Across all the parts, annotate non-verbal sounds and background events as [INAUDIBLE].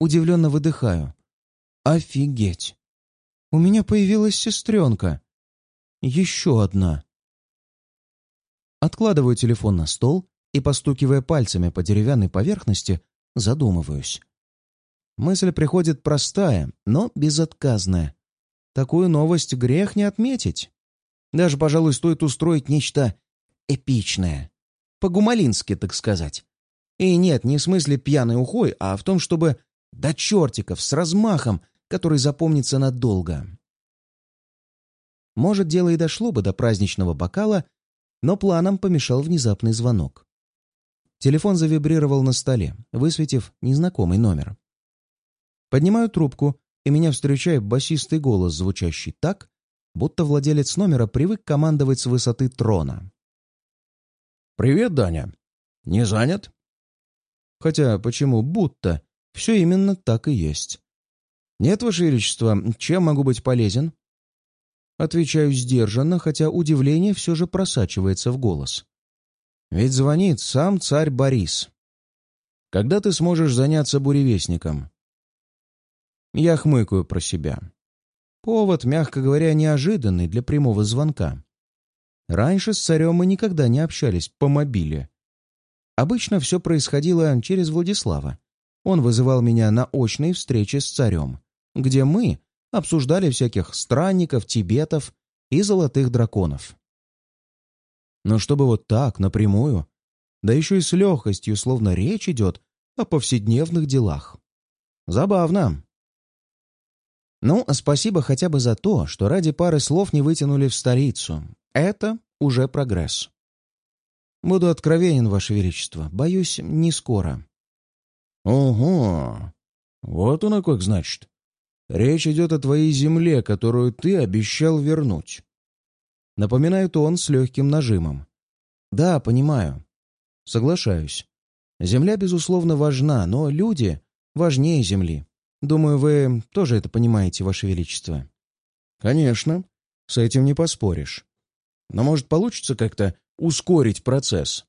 удивленно выдыхаю. Офигеть! У меня появилась сестренка. Еще одна. Откладываю телефон на стол и, постукивая пальцами по деревянной поверхности, задумываюсь. Мысль приходит простая, но безотказная. Такую новость грех не отметить. Даже, пожалуй, стоит устроить нечто эпичное. По-гумалински, так сказать. И нет, не в смысле пьяной ухой, а в том, чтобы до чертиков, с размахом, который запомнится надолго. Может, дело и дошло бы до праздничного бокала, но планам помешал внезапный звонок. Телефон завибрировал на столе, высветив незнакомый номер. Поднимаю трубку, и меня встречает басистый голос, звучащий так, будто владелец номера привык командовать с высоты трона. «Привет, Даня. Не занят?» Хотя почему будто? Все именно так и есть. «Нет, Ваше Величество, чем могу быть полезен?» Отвечаю сдержанно, хотя удивление все же просачивается в голос. Ведь звонит сам царь Борис. «Когда ты сможешь заняться буревестником?» Я хмыкаю про себя. Повод, мягко говоря, неожиданный для прямого звонка. Раньше с царем мы никогда не общались по мобиле. Обычно все происходило через Владислава. Он вызывал меня на очные встречи с царем, где мы обсуждали всяких странников, тибетов и золотых драконов. Но чтобы вот так, напрямую, да еще и с легкостью, словно речь идет о повседневных делах. Забавно. Ну, спасибо хотя бы за то, что ради пары слов не вытянули в столицу, это уже прогресс. Буду откровенен, Ваше Величество. Боюсь, не скоро. Ого! Вот оно как значит. Речь идет о твоей земле, которую ты обещал вернуть. Напоминает он с легким нажимом. Да, понимаю. Соглашаюсь. Земля, безусловно, важна, но люди важнее земли. Думаю, вы тоже это понимаете, Ваше Величество. Конечно. С этим не поспоришь. Но, может, получится как-то ускорить процесс?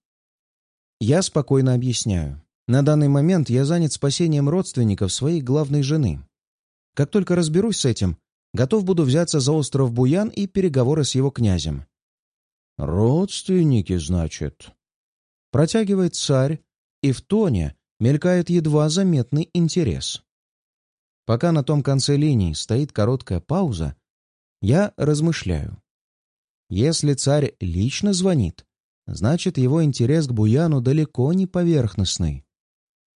Я спокойно объясняю. На данный момент я занят спасением родственников своей главной жены. Как только разберусь с этим, готов буду взяться за остров Буян и переговоры с его князем. «Родственники, значит?» Протягивает царь, и в тоне мелькает едва заметный интерес. Пока на том конце линии стоит короткая пауза, я размышляю. Если царь лично звонит, значит, его интерес к Буяну далеко не поверхностный.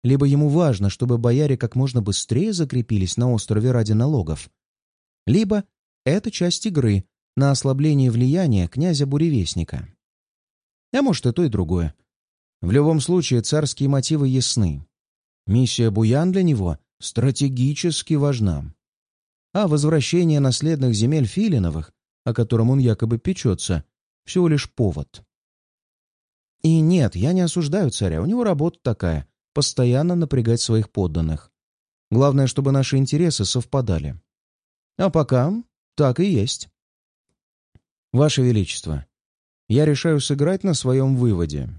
Либо ему важно, чтобы бояре как можно быстрее закрепились на острове ради налогов, либо это часть игры на ослабление влияния князя-буревестника. А может, и то, и другое. В любом случае, царские мотивы ясны. Миссия Буян для него стратегически важна. А возвращение наследных земель Филиновых о котором он якобы печется, всего лишь повод. И нет, я не осуждаю царя, у него работа такая — постоянно напрягать своих подданных. Главное, чтобы наши интересы совпадали. А пока так и есть. Ваше Величество, я решаю сыграть на своем выводе.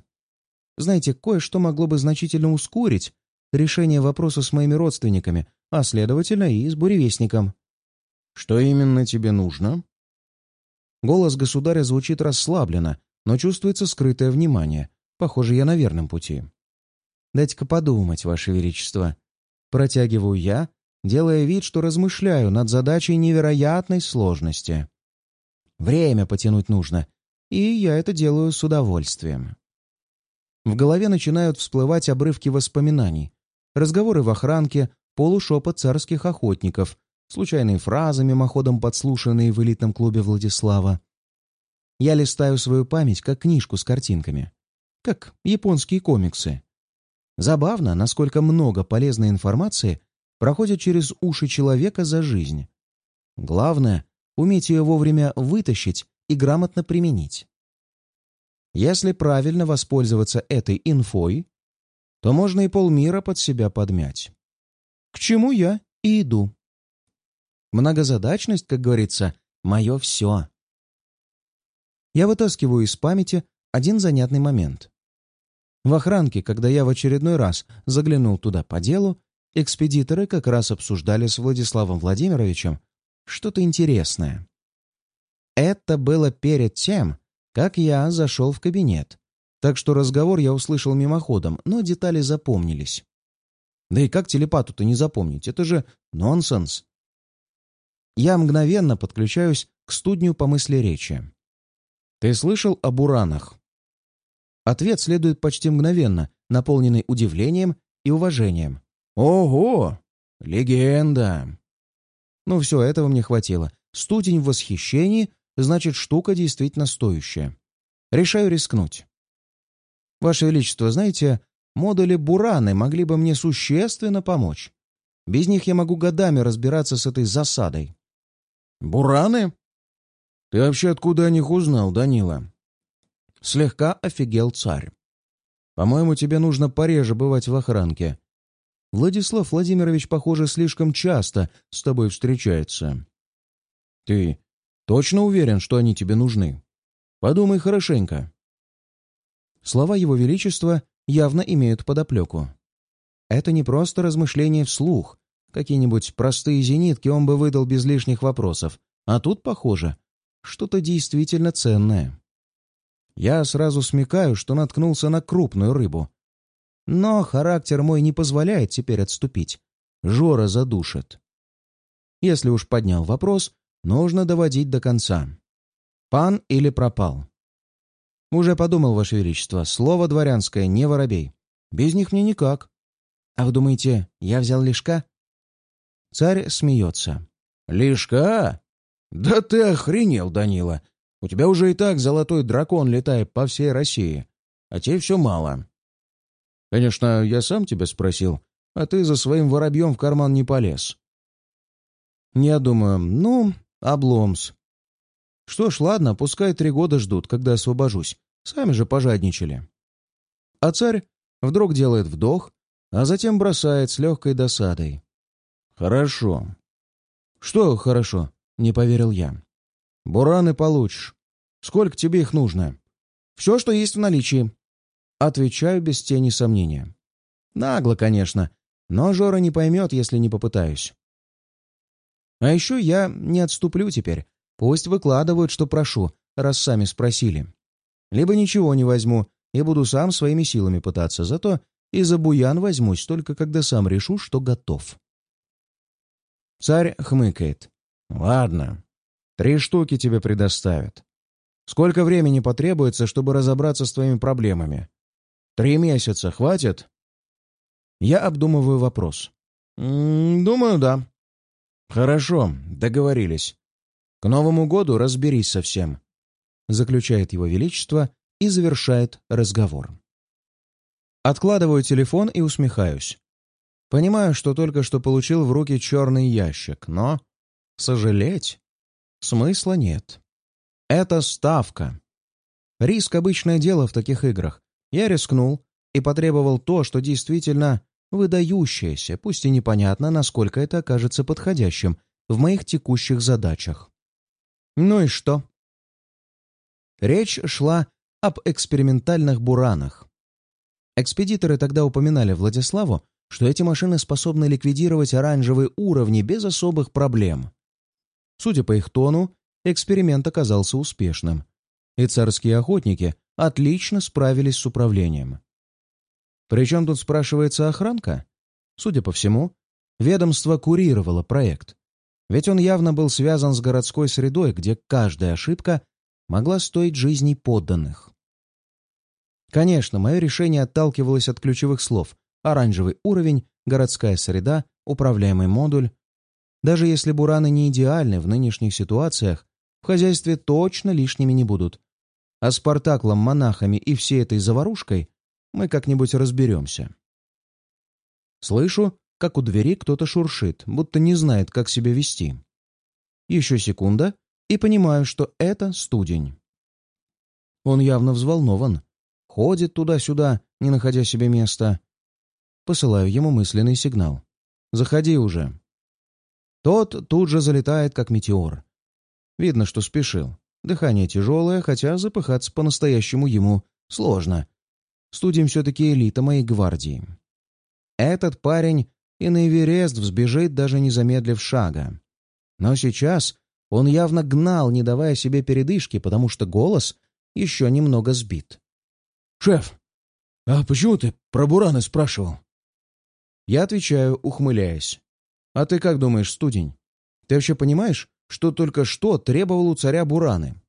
Знаете, кое-что могло бы значительно ускорить решение вопроса с моими родственниками, а, следовательно, и с буревестником. Что именно тебе нужно? Голос государя звучит расслабленно, но чувствуется скрытое внимание. Похоже, я на верном пути. «Дайте-ка подумать, Ваше Величество». Протягиваю я, делая вид, что размышляю над задачей невероятной сложности. Время потянуть нужно, и я это делаю с удовольствием. В голове начинают всплывать обрывки воспоминаний, разговоры в охранке, полушепот царских охотников, случайные фразы, мимоходом подслушанные в элитном клубе Владислава. Я листаю свою память как книжку с картинками, как японские комиксы. Забавно, насколько много полезной информации проходит через уши человека за жизнь. Главное — уметь ее вовремя вытащить и грамотно применить. Если правильно воспользоваться этой инфой, то можно и полмира под себя подмять. К чему я и иду. Многозадачность, как говорится, мое все. Я вытаскиваю из памяти один занятный момент. В охранке, когда я в очередной раз заглянул туда по делу, экспедиторы как раз обсуждали с Владиславом Владимировичем что-то интересное. Это было перед тем, как я зашел в кабинет, так что разговор я услышал мимоходом, но детали запомнились. Да и как телепату-то не запомнить? Это же нонсенс. Я мгновенно подключаюсь к студню по мысли речи. «Ты слышал об уранах?» Ответ следует почти мгновенно, наполненный удивлением и уважением. «Ого! Легенда!» Ну все, этого мне хватило. Студень в восхищении, значит, штука действительно стоящая. Решаю рискнуть. Ваше Величество, знаете, модули Бураны могли бы мне существенно помочь. Без них я могу годами разбираться с этой засадой. «Бураны? Ты вообще откуда о них узнал, Данила?» Слегка офигел царь. «По-моему, тебе нужно пореже бывать в охранке. Владислав Владимирович, похоже, слишком часто с тобой встречается. Ты точно уверен, что они тебе нужны? Подумай хорошенько». Слова Его Величества явно имеют подоплеку. Это не просто размышление вслух. Какие-нибудь простые зенитки он бы выдал без лишних вопросов. А тут, похоже, что-то действительно ценное. Я сразу смекаю, что наткнулся на крупную рыбу. Но характер мой не позволяет теперь отступить. Жора задушит. Если уж поднял вопрос, нужно доводить до конца. Пан или пропал? Уже подумал, Ваше Величество, слово дворянское, не воробей. Без них мне никак. А вы думаете, я взял лишка? Царь смеется. Лишка? Да ты охренел, Данила. У тебя уже и так золотой дракон летает по всей России. А тебе все мало. Конечно, я сам тебя спросил, а ты за своим воробьем в карман не полез. Я думаю, ну, обломс. Что ж, ладно, пускай три года ждут, когда освобожусь. Сами же пожадничали. А царь вдруг делает вдох, а затем бросает с легкой досадой. «Хорошо». «Что хорошо?» — не поверил я. «Бураны получишь. Сколько тебе их нужно?» «Все, что есть в наличии». Отвечаю без тени сомнения. Нагло, конечно, но Жора не поймет, если не попытаюсь. А еще я не отступлю теперь. Пусть выкладывают, что прошу, раз сами спросили. Либо ничего не возьму и буду сам своими силами пытаться, зато и за буян возьмусь, только когда сам решу, что готов. Царь хмыкает. «Ладно, три штуки тебе предоставят. Сколько времени потребуется, чтобы разобраться с твоими проблемами? Три месяца хватит?» Я обдумываю вопрос. «М -м, «Думаю, да». «Хорошо, договорились. К Новому году разберись со всем», — заключает его величество и завершает разговор. Откладываю телефон и усмехаюсь. Понимаю, что только что получил в руки черный ящик, но сожалеть смысла нет. Это ставка. Риск — обычное дело в таких играх. Я рискнул и потребовал то, что действительно выдающееся, пусть и непонятно, насколько это окажется подходящим в моих текущих задачах. Ну и что? Речь шла об экспериментальных буранах. Экспедиторы тогда упоминали Владиславу, что эти машины способны ликвидировать оранжевые уровни без особых проблем. Судя по их тону, эксперимент оказался успешным, и царские охотники отлично справились с управлением. Причем тут спрашивается охранка? Судя по всему, ведомство курировало проект, ведь он явно был связан с городской средой, где каждая ошибка могла стоить жизней подданных. Конечно, мое решение отталкивалось от ключевых слов «оранжевый уровень», «городская среда», «управляемый модуль». Даже если бураны не идеальны в нынешних ситуациях, в хозяйстве точно лишними не будут. А с Спартаклом, монахами и всей этой заварушкой мы как-нибудь разберемся. Слышу, как у двери кто-то шуршит, будто не знает, как себя вести. Еще секунда, и понимаю, что это студень. Он явно взволнован, ходит туда-сюда, не находя себе места. Посылаю ему мысленный сигнал. «Заходи уже». Тот тут же залетает, как метеор. Видно, что спешил. Дыхание тяжелое, хотя запыхаться по-настоящему ему сложно. Студень все-таки элита моей гвардии. Этот парень и на Эверест взбежит, даже не замедлив шага. Но сейчас он явно гнал, не давая себе передышки, потому что голос еще немного сбит. «Шеф, а почему ты про Бурана спрашивал?» Я отвечаю, ухмыляясь. «А ты как думаешь, студень? Ты вообще понимаешь, что только что требовал у царя Бураны?»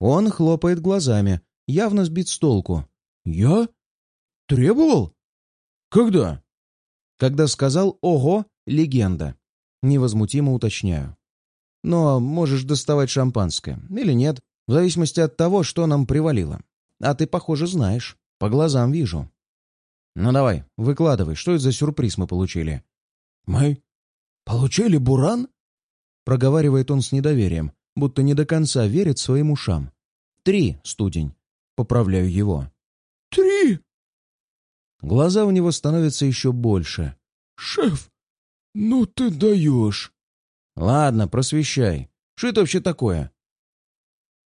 Он хлопает глазами, явно сбит с толку. «Я? Требовал? Когда?» Когда сказал «Ого, легенда». Невозмутимо уточняю. Но можешь доставать шампанское. Или нет, в зависимости от того, что нам привалило. А ты, похоже, знаешь. По глазам вижу. Ну давай, выкладывай, что это за сюрприз мы получили? Мы получили буран? Проговаривает он с недоверием, будто не до конца верит своим ушам. Три, студень. Поправляю его. Три? Глаза у него становятся еще больше. Шеф, ну ты даешь. Ладно, просвещай. Что это вообще такое?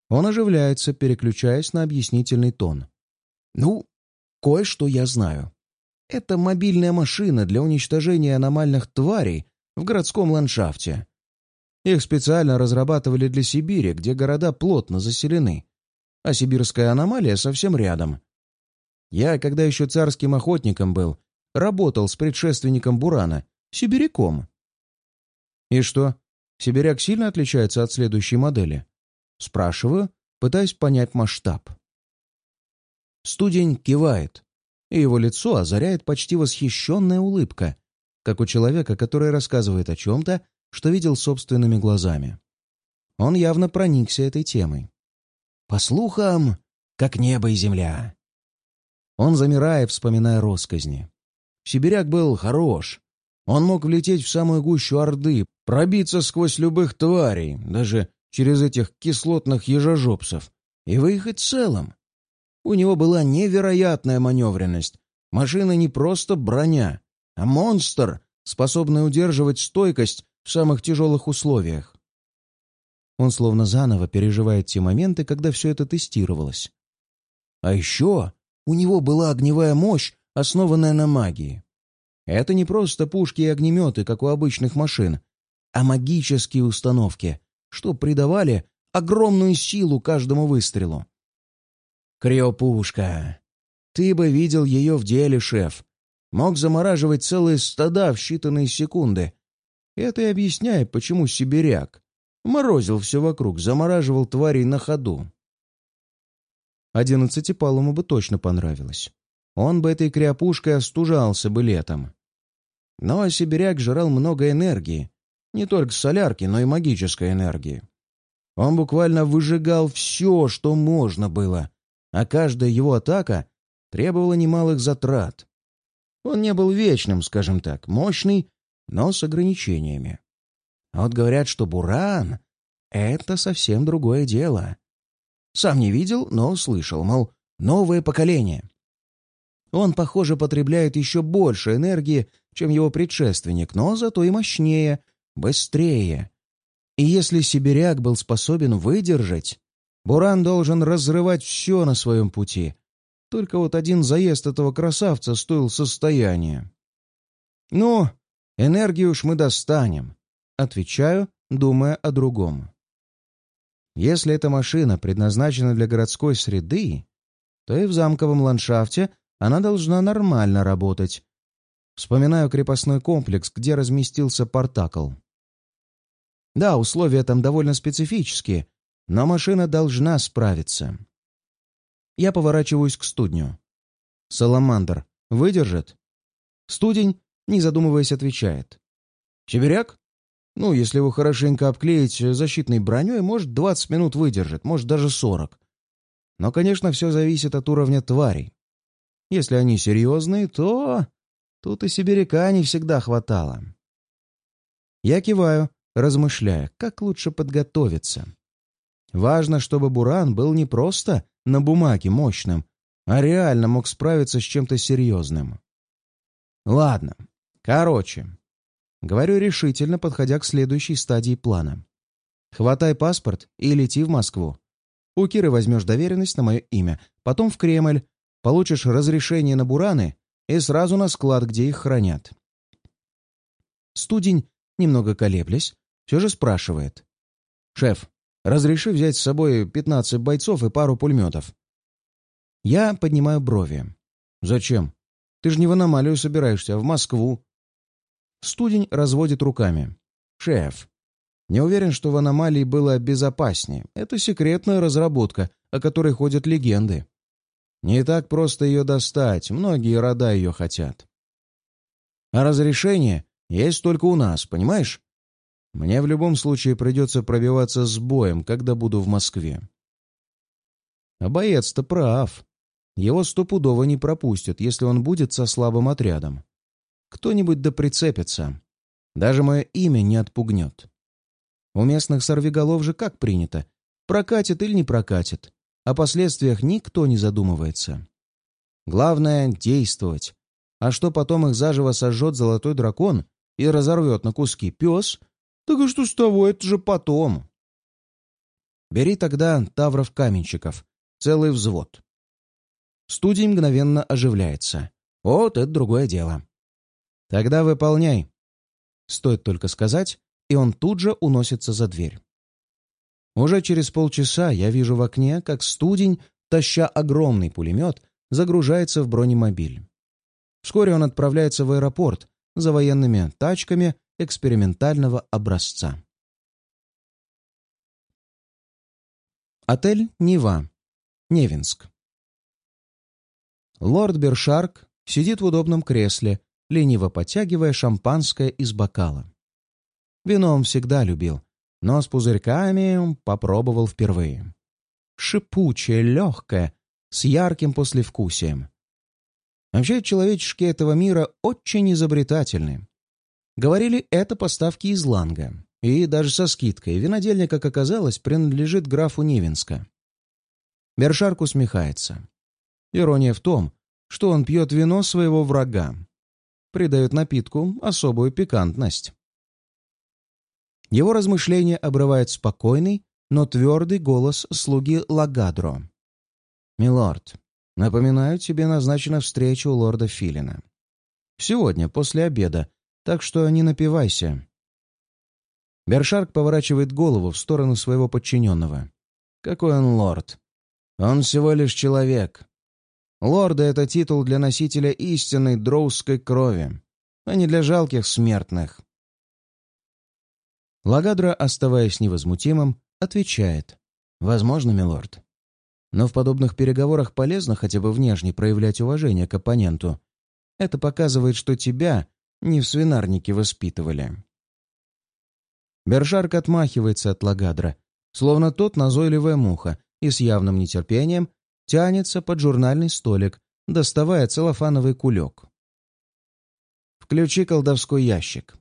Он оживляется, переключаясь на объяснительный тон. Ну, кое-что я знаю. Это мобильная машина для уничтожения аномальных тварей в городском ландшафте. Их специально разрабатывали для Сибири, где города плотно заселены, а сибирская аномалия совсем рядом. Я, когда еще царским охотником был, работал с предшественником Бурана, сибиряком. И что, сибиряк сильно отличается от следующей модели? Спрашиваю, пытаясь понять масштаб. Студень кивает, и его лицо озаряет почти восхищенная улыбка, как у человека, который рассказывает о чем-то, что видел собственными глазами. Он явно проникся этой темой. По слухам, как небо и земля. Он замирает, вспоминая росказни. Сибиряк был хорош. Он мог влететь в самую гущу Орды, пробиться сквозь любых тварей, даже через этих кислотных ежожопсов, и выехать целым. У него была невероятная маневренность. Машина не просто броня, а монстр, способный удерживать стойкость в самых тяжелых условиях. Он словно заново переживает те моменты, когда все это тестировалось. А еще у него была огневая мощь, основанная на магии. Это не просто пушки и огнеметы, как у обычных машин, а магические установки, что придавали огромную силу каждому выстрелу. Криопушка. Ты бы видел ее в деле, шеф. Мог замораживать целые стада в считанные секунды. Это и объясняет, почему сибиряк. Морозил все вокруг, замораживал тварей на ходу. Одиннадцатипалому бы точно понравилось. Он бы этой кряпушкой остужался бы летом. Но сибиряк жрал много энергии. Не только солярки, но и магической энергии. Он буквально выжигал все, что можно было, а каждая его атака требовала немалых затрат. Он не был вечным, скажем так, мощный, но с ограничениями. А вот говорят, что Буран — это совсем другое дело. Сам не видел, но слышал, мол, новое поколение. Он, похоже, потребляет еще больше энергии, чем его предшественник, но зато и мощнее, быстрее. И если сибиряк был способен выдержать, Буран должен разрывать все на своем пути. Только вот один заезд этого красавца стоил состояние. «Ну, энергию уж мы достанем», — отвечаю, думая о другом. Если эта машина предназначена для городской среды, то и в замковом ландшафте она должна нормально работать. Вспоминаю крепостной комплекс, где разместился портакл. Да, условия там довольно специфические, но машина должна справиться. Я поворачиваюсь к студню. «Саламандр выдержит?» Студень, не задумываясь, отвечает. «Сибиряк? Ну, если его хорошенько обклеить защитной броней, может, 20 минут выдержит, может, даже 40. Но, конечно, все зависит от уровня тварей. Если они серьезные, то... Тут и сибиряка не всегда хватало. Я киваю, размышляя, как лучше подготовиться. Важно, чтобы Буран был не просто на бумаге мощным, а реально мог справиться с чем-то серьезным. Ладно, короче, говорю решительно, подходя к следующей стадии плана. Хватай паспорт и лети в Москву. У Киры возьмешь доверенность на мое имя, потом в Кремль, получишь разрешение на бураны и сразу на склад, где их хранят. Студень, немного колеблясь, все же спрашивает. «Шеф, разреши взять с собой 15 бойцов и пару пулеметов?» Я поднимаю брови. «Зачем? Ты же не в аномалию собираешься, а в Москву». Студень разводит руками. «Шеф, не уверен, что в аномалии было безопаснее. Это секретная разработка, о которой ходят легенды. Не так просто ее достать, многие рода ее хотят. А разрешение есть только у нас, понимаешь? Мне в любом случае придется пробиваться с боем, когда буду в Москве. А боец-то прав. Его стопудово не пропустят, если он будет со слабым отрядом. Кто-нибудь да прицепится. Даже мое имя не отпугнет. У местных сорвиголов же как принято? Прокатит или не прокатит? О последствиях никто не задумывается. Главное — действовать. А что потом их заживо сожжет золотой дракон и разорвет на куски пес, так и что с того, это же потом. Бери тогда тавров-каменщиков, целый взвод. Студий мгновенно оживляется. Вот это другое дело. Тогда выполняй. Стоит только сказать, и он тут же уносится за дверь. Уже через полчаса я вижу в окне, как студень, таща огромный пулемет, загружается в бронемобиль. Вскоре он отправляется в аэропорт за военными тачками экспериментального образца. Отель «Нева», Невинск. Лорд Бершарк сидит в удобном кресле, лениво подтягивая шампанское из бокала. Вино он всегда любил, но с пузырьками попробовал впервые. Шипучее, легкое, с ярким послевкусием. Вообще, человечешки этого мира очень изобретательны. Говорили, это поставки из Ланга. И даже со скидкой. Винодельня, как оказалось, принадлежит графу Невинска. Бершарк усмехается. Ирония в том, что он пьет вино своего врага. Придает напитку особую пикантность. Его размышления обрывает спокойный, но твердый голос слуги Лагадро. «Милорд, напоминаю, тебе назначена встреча у лорда Филина. Сегодня, после обеда, так что не напивайся». Бершарк поворачивает голову в сторону своего подчиненного. «Какой он лорд? Он всего лишь человек. Лорда — это титул для носителя истинной дроусской крови, а не для жалких смертных. Лагадра, оставаясь невозмутимым, отвечает. «Возможно, милорд. Но в подобных переговорах полезно хотя бы внешне проявлять уважение к оппоненту. Это показывает, что тебя не в свинарнике воспитывали». Бержарк отмахивается от Лагадра, словно тот назойливая муха, и с явным нетерпением тянется под журнальный столик, доставая целлофановый кулек. «Включи колдовской ящик»,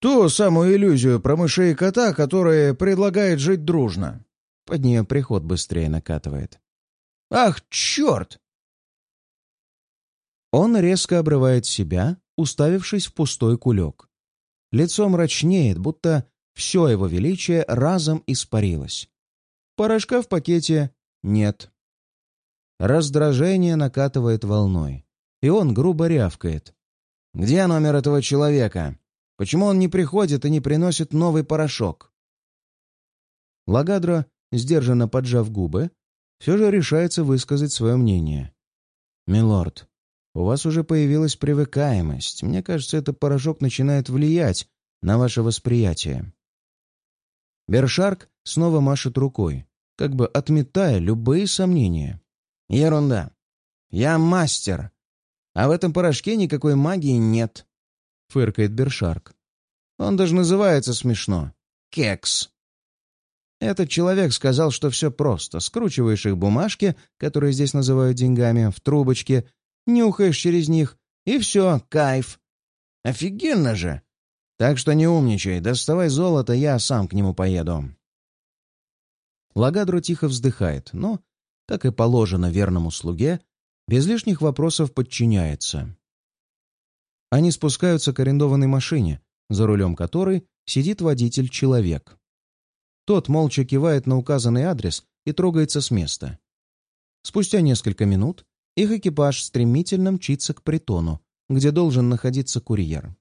Ту самую иллюзию про мышей и кота, которая предлагает жить дружно. Под нее приход быстрее накатывает. «Ах, черт!» Он резко обрывает себя, уставившись в пустой кулек. Лицо мрачнеет, будто все его величие разом испарилось. Порошка в пакете нет. Раздражение накатывает волной, и он грубо рявкает. «Где номер этого человека?» Почему он не приходит и не приносит новый порошок? Лагадро, сдержанно поджав губы, все же решается высказать свое мнение. «Милорд, у вас уже появилась привыкаемость. Мне кажется, этот порошок начинает влиять на ваше восприятие». Бершарк снова машет рукой, как бы отметая любые сомнения. «Ерунда. Я мастер. А в этом порошке никакой магии нет. — фыркает Бершарк. «Он даже называется смешно. Кекс». Этот человек сказал, что все просто. Скручиваешь их бумажки, которые здесь называют деньгами, в трубочке, нюхаешь через них, и все, кайф. Офигенно же! Так что не умничай, доставай золото, я сам к нему поеду. Лагадру тихо вздыхает, но, как и положено верному слуге, без лишних вопросов подчиняется. Они спускаются к арендованной машине, за рулем которой сидит водитель-человек. Тот молча кивает на указанный адрес и трогается с места. Спустя несколько минут их экипаж стремительно мчится к притону, где должен находиться курьер.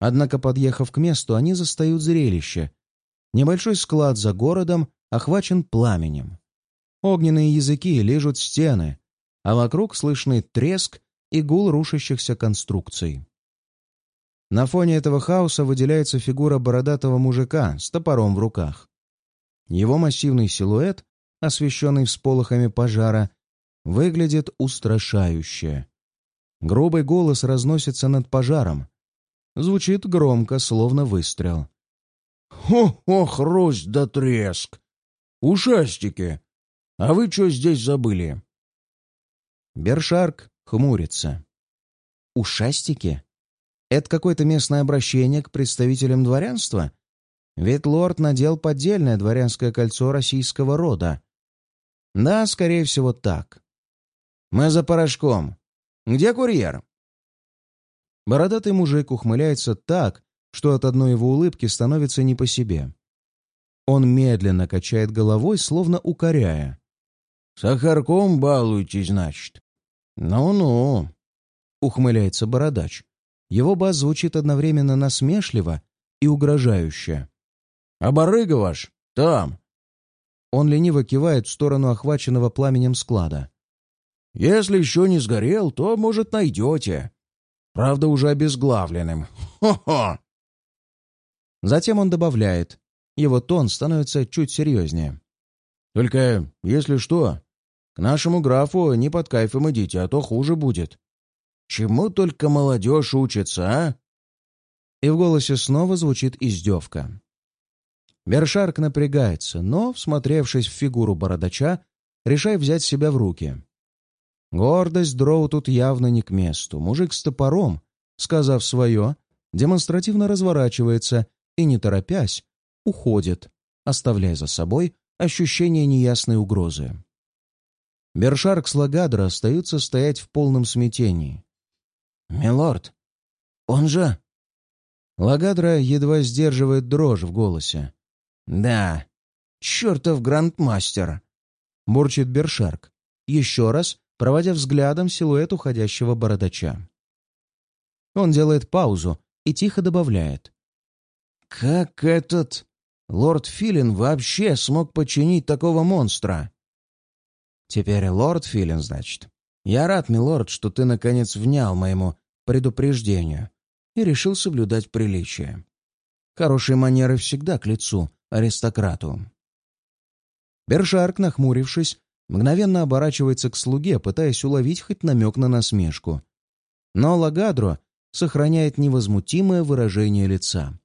Однако, подъехав к месту, они застают зрелище. Небольшой склад за городом охвачен пламенем. Огненные языки лежат стены, а вокруг слышны треск и гул рушащихся конструкций. На фоне этого хаоса выделяется фигура бородатого мужика с топором в руках. Его массивный силуэт, освещенный всполохами пожара, выглядит устрашающе. Грубый голос разносится над пожаром. Звучит громко, словно выстрел. «Хо-хо, хрусть да треск! Ушастики! А вы что здесь забыли?» Бершарк хмурится. «Ушастики? Это какое-то местное обращение к представителям дворянства? Ведь лорд надел поддельное дворянское кольцо российского рода. Да, скорее всего, так. Мы за порошком. Где курьер?» Бородатый мужик ухмыляется так, что от одной его улыбки становится не по себе. Он медленно качает головой, словно укоряя. «Сахарком балуйтесь, значит?» «Ну-ну», — ухмыляется бородач. Его бас звучит одновременно насмешливо и угрожающе. «А барыга ваш? Там!» Он лениво кивает в сторону охваченного пламенем склада. «Если еще не сгорел, то, может, найдете. Правда, уже обезглавленным. Хо-хо!» Затем он добавляет. Его тон становится чуть серьезнее. «Только, если что, к нашему графу не под кайфом идите, а то хуже будет. Чему только молодежь учится, а?» И в голосе снова звучит издевка. Бершарк напрягается, но, всмотревшись в фигуру бородача, решает взять себя в руки. Гордость Дроу тут явно не к месту. Мужик с топором, сказав свое, демонстративно разворачивается и, не торопясь, уходит, оставляя за собой ощущение неясной угрозы. Бершарк с Лагадро остаются стоять в полном смятении. «Милорд, он же...» Лагадра едва сдерживает дрожь в голосе. «Да, чертов грандмастер!» — бурчит Бершарк, еще раз проводя взглядом силуэт уходящего бородача. Он делает паузу и тихо добавляет. «Как этот лорд Филин вообще смог починить такого монстра?» «Теперь лорд Филин, значит. Я рад, милорд, что ты, наконец, внял моему предупреждению и решил соблюдать приличие. Хорошие манеры всегда к лицу аристократу». Бершарк, нахмурившись, мгновенно оборачивается к слуге, пытаясь уловить хоть намек на насмешку. Но Лагадро сохраняет невозмутимое выражение лица.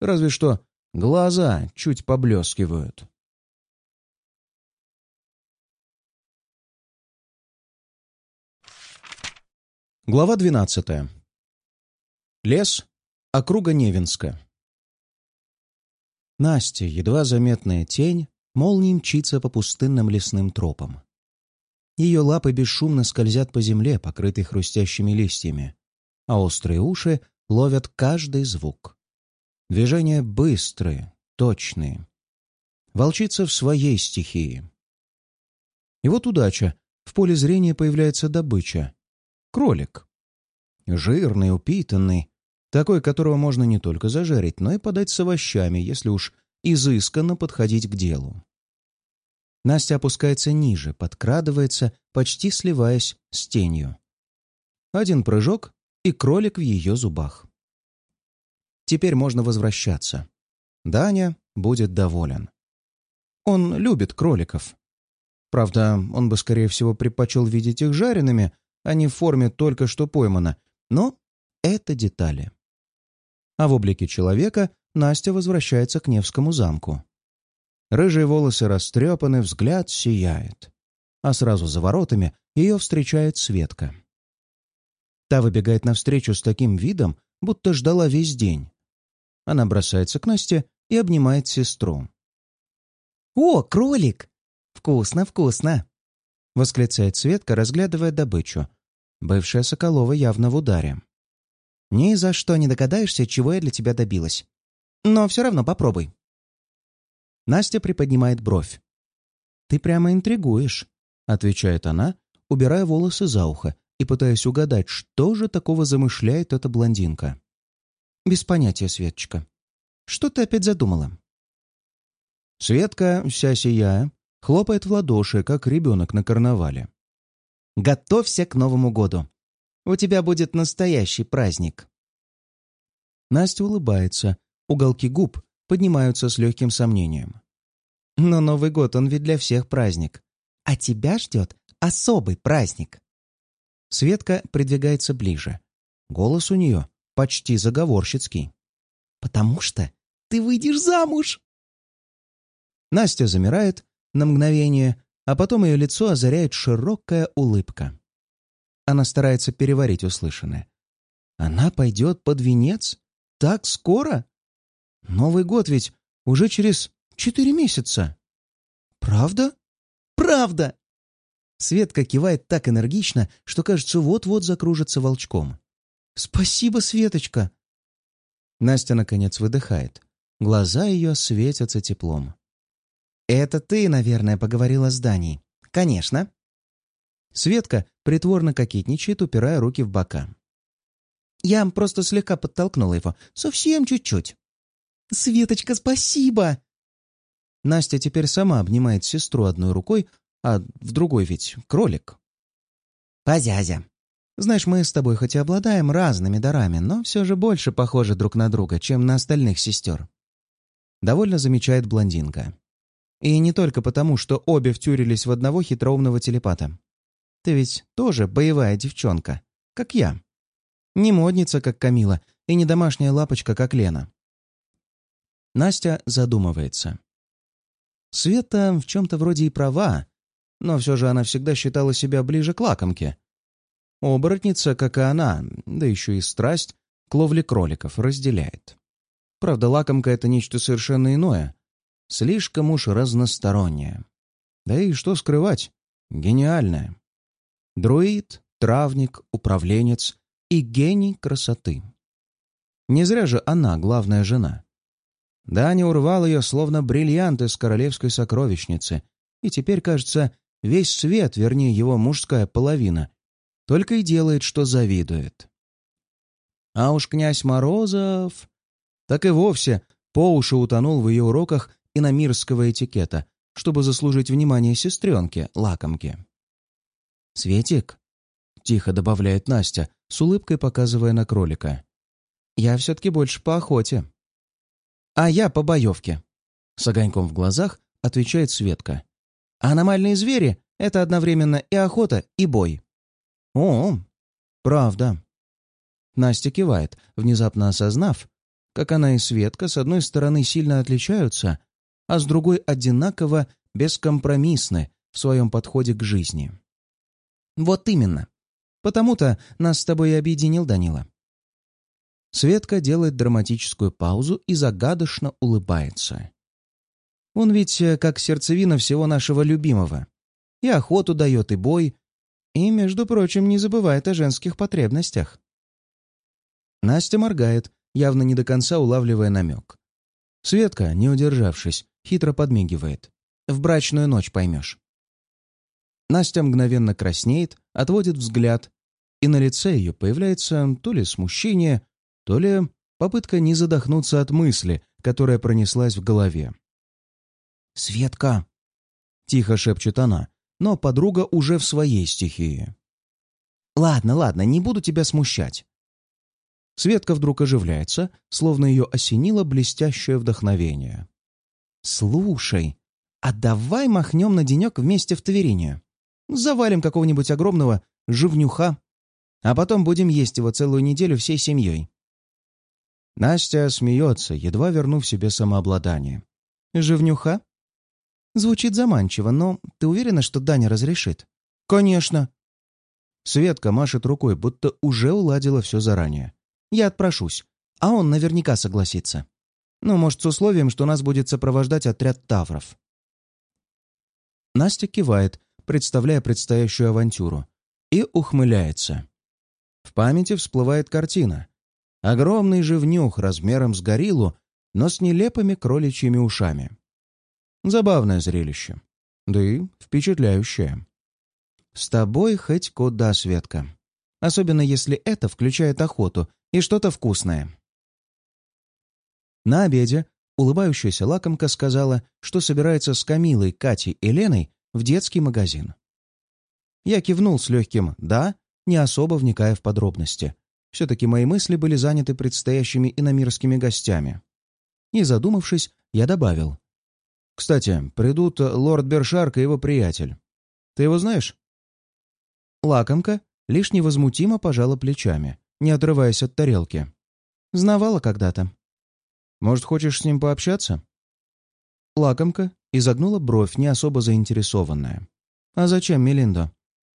Разве что глаза чуть поблескивают. Глава 12. Лес. Округа Невинска. Настя, едва заметная тень, молнией мчится по пустынным лесным тропам. Ее лапы бесшумно скользят по земле, покрытой хрустящими листьями, а острые уши ловят каждый звук. Движения быстрые, точные. Волчица в своей стихии. И вот удача. В поле зрения появляется добыча. Кролик. Жирный, упитанный. Такой, которого можно не только зажарить, но и подать с овощами, если уж изысканно подходить к делу. Настя опускается ниже, подкрадывается, почти сливаясь с тенью. Один прыжок, и кролик в ее зубах. Теперь можно возвращаться. Даня будет доволен. Он любит кроликов. Правда, он бы, скорее всего, предпочел видеть их жареными, а не в форме только что поймано, но это детали. А в облике человека Настя возвращается к Невскому замку. Рыжие волосы растрепаны, взгляд сияет. А сразу за воротами ее встречает Светка. Та выбегает навстречу с таким видом, будто ждала весь день. Она бросается к Насте и обнимает сестру. «О, кролик! Вкусно, вкусно!» — восклицает Светка, разглядывая добычу. Бывшая Соколова явно в ударе. «Ни за что не догадаешься, чего я для тебя добилась. Но все равно попробуй». Настя приподнимает бровь. «Ты прямо интригуешь», — отвечает она, убирая волосы за ухо и пытаясь угадать, что же такого замышляет эта блондинка. «Без понятия, Светочка. Что ты опять задумала?» Светка, вся сияя, хлопает в ладоши, как ребенок на карнавале. «Готовься к Новому году. У тебя будет настоящий праздник». Настя улыбается, уголки губ поднимаются с легким сомнением. «Но Новый год, он ведь для всех праздник. А тебя ждет особый праздник». Светка придвигается ближе. Голос у нее почти заговорщицкий. «Потому что ты выйдешь замуж!» Настя замирает на мгновение, а потом ее лицо озаряет широкая улыбка. Она старается переварить услышанное. Она пойдет под венец? Так скоро? Новый год ведь уже через четыре месяца. Правда? Правда! Светка кивает так энергично, что, кажется, вот-вот закружится волчком. «Спасибо, Светочка!» Настя, наконец, выдыхает. Глаза ее светятся теплом. «Это ты, наверное, поговорила с Даней?» «Конечно». Светка притворно кокетничает, упирая руки в бока. «Я просто слегка подтолкнула его. Совсем чуть-чуть». «Светочка, спасибо!» Настя теперь сама обнимает сестру одной рукой, а в другой ведь кролик. «Позязя, знаешь, мы с тобой хоть и обладаем разными дарами, но все же больше похожи друг на друга, чем на остальных сестер». Довольно замечает блондинка. И не только потому, что обе втюрились в одного хитроумного телепата. Ты ведь тоже боевая девчонка, как я. Не модница, как Камила, и не домашняя лапочка, как Лена. Настя задумывается. Света в чем-то вроде и права, но все же она всегда считала себя ближе к лакомке. Оборотница, как и она, да еще и страсть к ловле кроликов разделяет. Правда, лакомка — это нечто совершенно иное, слишком уж разностороннее. Да и что скрывать, гениальное. Друид, травник, управленец и гений красоты. Не зря же она главная жена. Даня урвал ее, словно бриллиант из королевской сокровищницы, и теперь, кажется, весь свет, вернее, его мужская половина, только и делает, что завидует. А уж князь Морозов так и вовсе по уши утонул в ее уроках иномирского этикета, чтобы заслужить внимание сестренки, лакомки. «Светик», — тихо добавляет Настя, с улыбкой показывая на кролика, — «я все-таки больше по охоте». «А я по боевке», — с огоньком в глазах отвечает Светка. «А аномальные звери — это одновременно и охота, и бой». «О, правда». Настя кивает, внезапно осознав, как она и Светка с одной стороны сильно отличаются, а с другой одинаково бескомпромиссны в своем подходе к жизни. «Вот именно. Потому-то нас с тобой и объединил Данила». Светка делает драматическую паузу и загадочно улыбается. Он ведь э, как сердцевина всего нашего любимого. И охоту дает, и бой, и, между прочим, не забывает о женских потребностях. Настя моргает, явно не до конца улавливая намек. Светка, не удержавшись, хитро подмигивает. «В брачную ночь поймешь». Настя мгновенно краснеет, отводит взгляд, и на лице ее появляется то ли смущение, то ли попытка не задохнуться от мысли, которая пронеслась в голове. «Светка!» — тихо шепчет она, но подруга уже в своей стихии. «Ладно, ладно, не буду тебя смущать». Светка вдруг оживляется, словно ее осенило блестящее вдохновение. «Слушай, а давай махнем на денек вместе в Тверине. Завалим какого-нибудь огромного живнюха, а потом будем есть его целую неделю всей семьей». Настя смеется, едва вернув себе самообладание. «Живнюха?» Звучит заманчиво, но ты уверена, что Даня разрешит? Конечно. Светка машет рукой, будто уже уладила все заранее. Я отпрошусь, а он наверняка согласится. Ну, может, с условием, что нас будет сопровождать отряд тавров. Настя кивает, представляя предстоящую авантюру, и ухмыляется. В памяти всплывает картина. Огромный живнюх размером с гориллу, но с нелепыми кроличьими ушами. Забавное зрелище. Да и впечатляющее. С тобой хоть куда, Светка. Особенно если это включает охоту и что-то вкусное. На обеде улыбающаяся лакомка сказала, что собирается с Камилой, Катей и Леной в детский магазин. Я кивнул с легким «да», не особо вникая в подробности. Все-таки мои мысли были заняты предстоящими иномирскими гостями. И, задумавшись, я добавил. «Кстати, придут лорд Бершарк и его приятель. Ты его знаешь?» Лакомка лишь невозмутимо пожала плечами, не отрываясь от тарелки. «Знавала когда-то». «Может, хочешь с ним пообщаться?» Лакомка изогнула бровь, не особо заинтересованная. «А зачем, Мелиндо?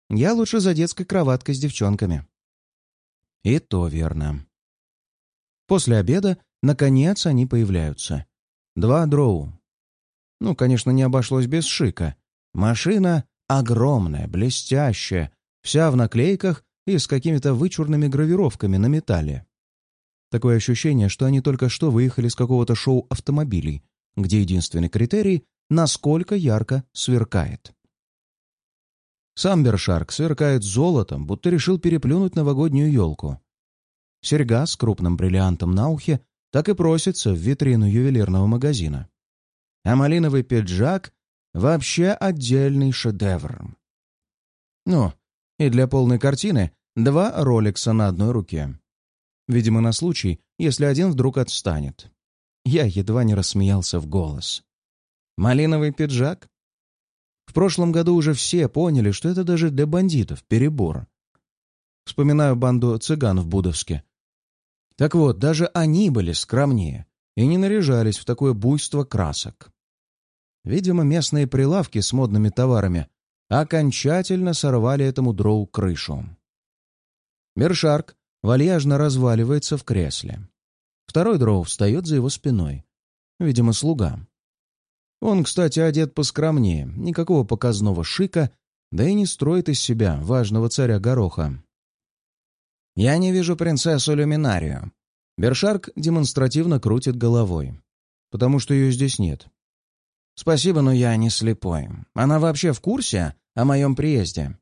Я лучше за детской кроваткой с девчонками». И то верно. После обеда, наконец, они появляются. Два дроу. Ну, конечно, не обошлось без шика. Машина огромная, блестящая, вся в наклейках и с какими-то вычурными гравировками на металле. Такое ощущение, что они только что выехали с какого-то шоу автомобилей, где единственный критерий — насколько ярко сверкает. Сам Бершарк сверкает золотом, будто решил переплюнуть новогоднюю елку. Серьга с крупным бриллиантом на ухе так и просится в витрину ювелирного магазина. А малиновый пиджак — вообще отдельный шедевр. Ну, и для полной картины два роликса на одной руке. Видимо, на случай, если один вдруг отстанет. Я едва не рассмеялся в голос. Малиновый пиджак? В прошлом году уже все поняли, что это даже для бандитов перебор. Вспоминаю банду цыган в Будовске. Так вот, даже они были скромнее и не наряжались в такое буйство красок. Видимо, местные прилавки с модными товарами окончательно сорвали этому дроу крышу. Мершарк вальяжно разваливается в кресле. Второй дроу встает за его спиной. Видимо, слуга. Он, кстати, одет поскромнее, никакого показного шика, да и не строит из себя важного царя Гороха. «Я не вижу принцессу Люминарию». Бершарк демонстративно крутит головой. «Потому что ее здесь нет». «Спасибо, но я не слепой. Она вообще в курсе о моем приезде?»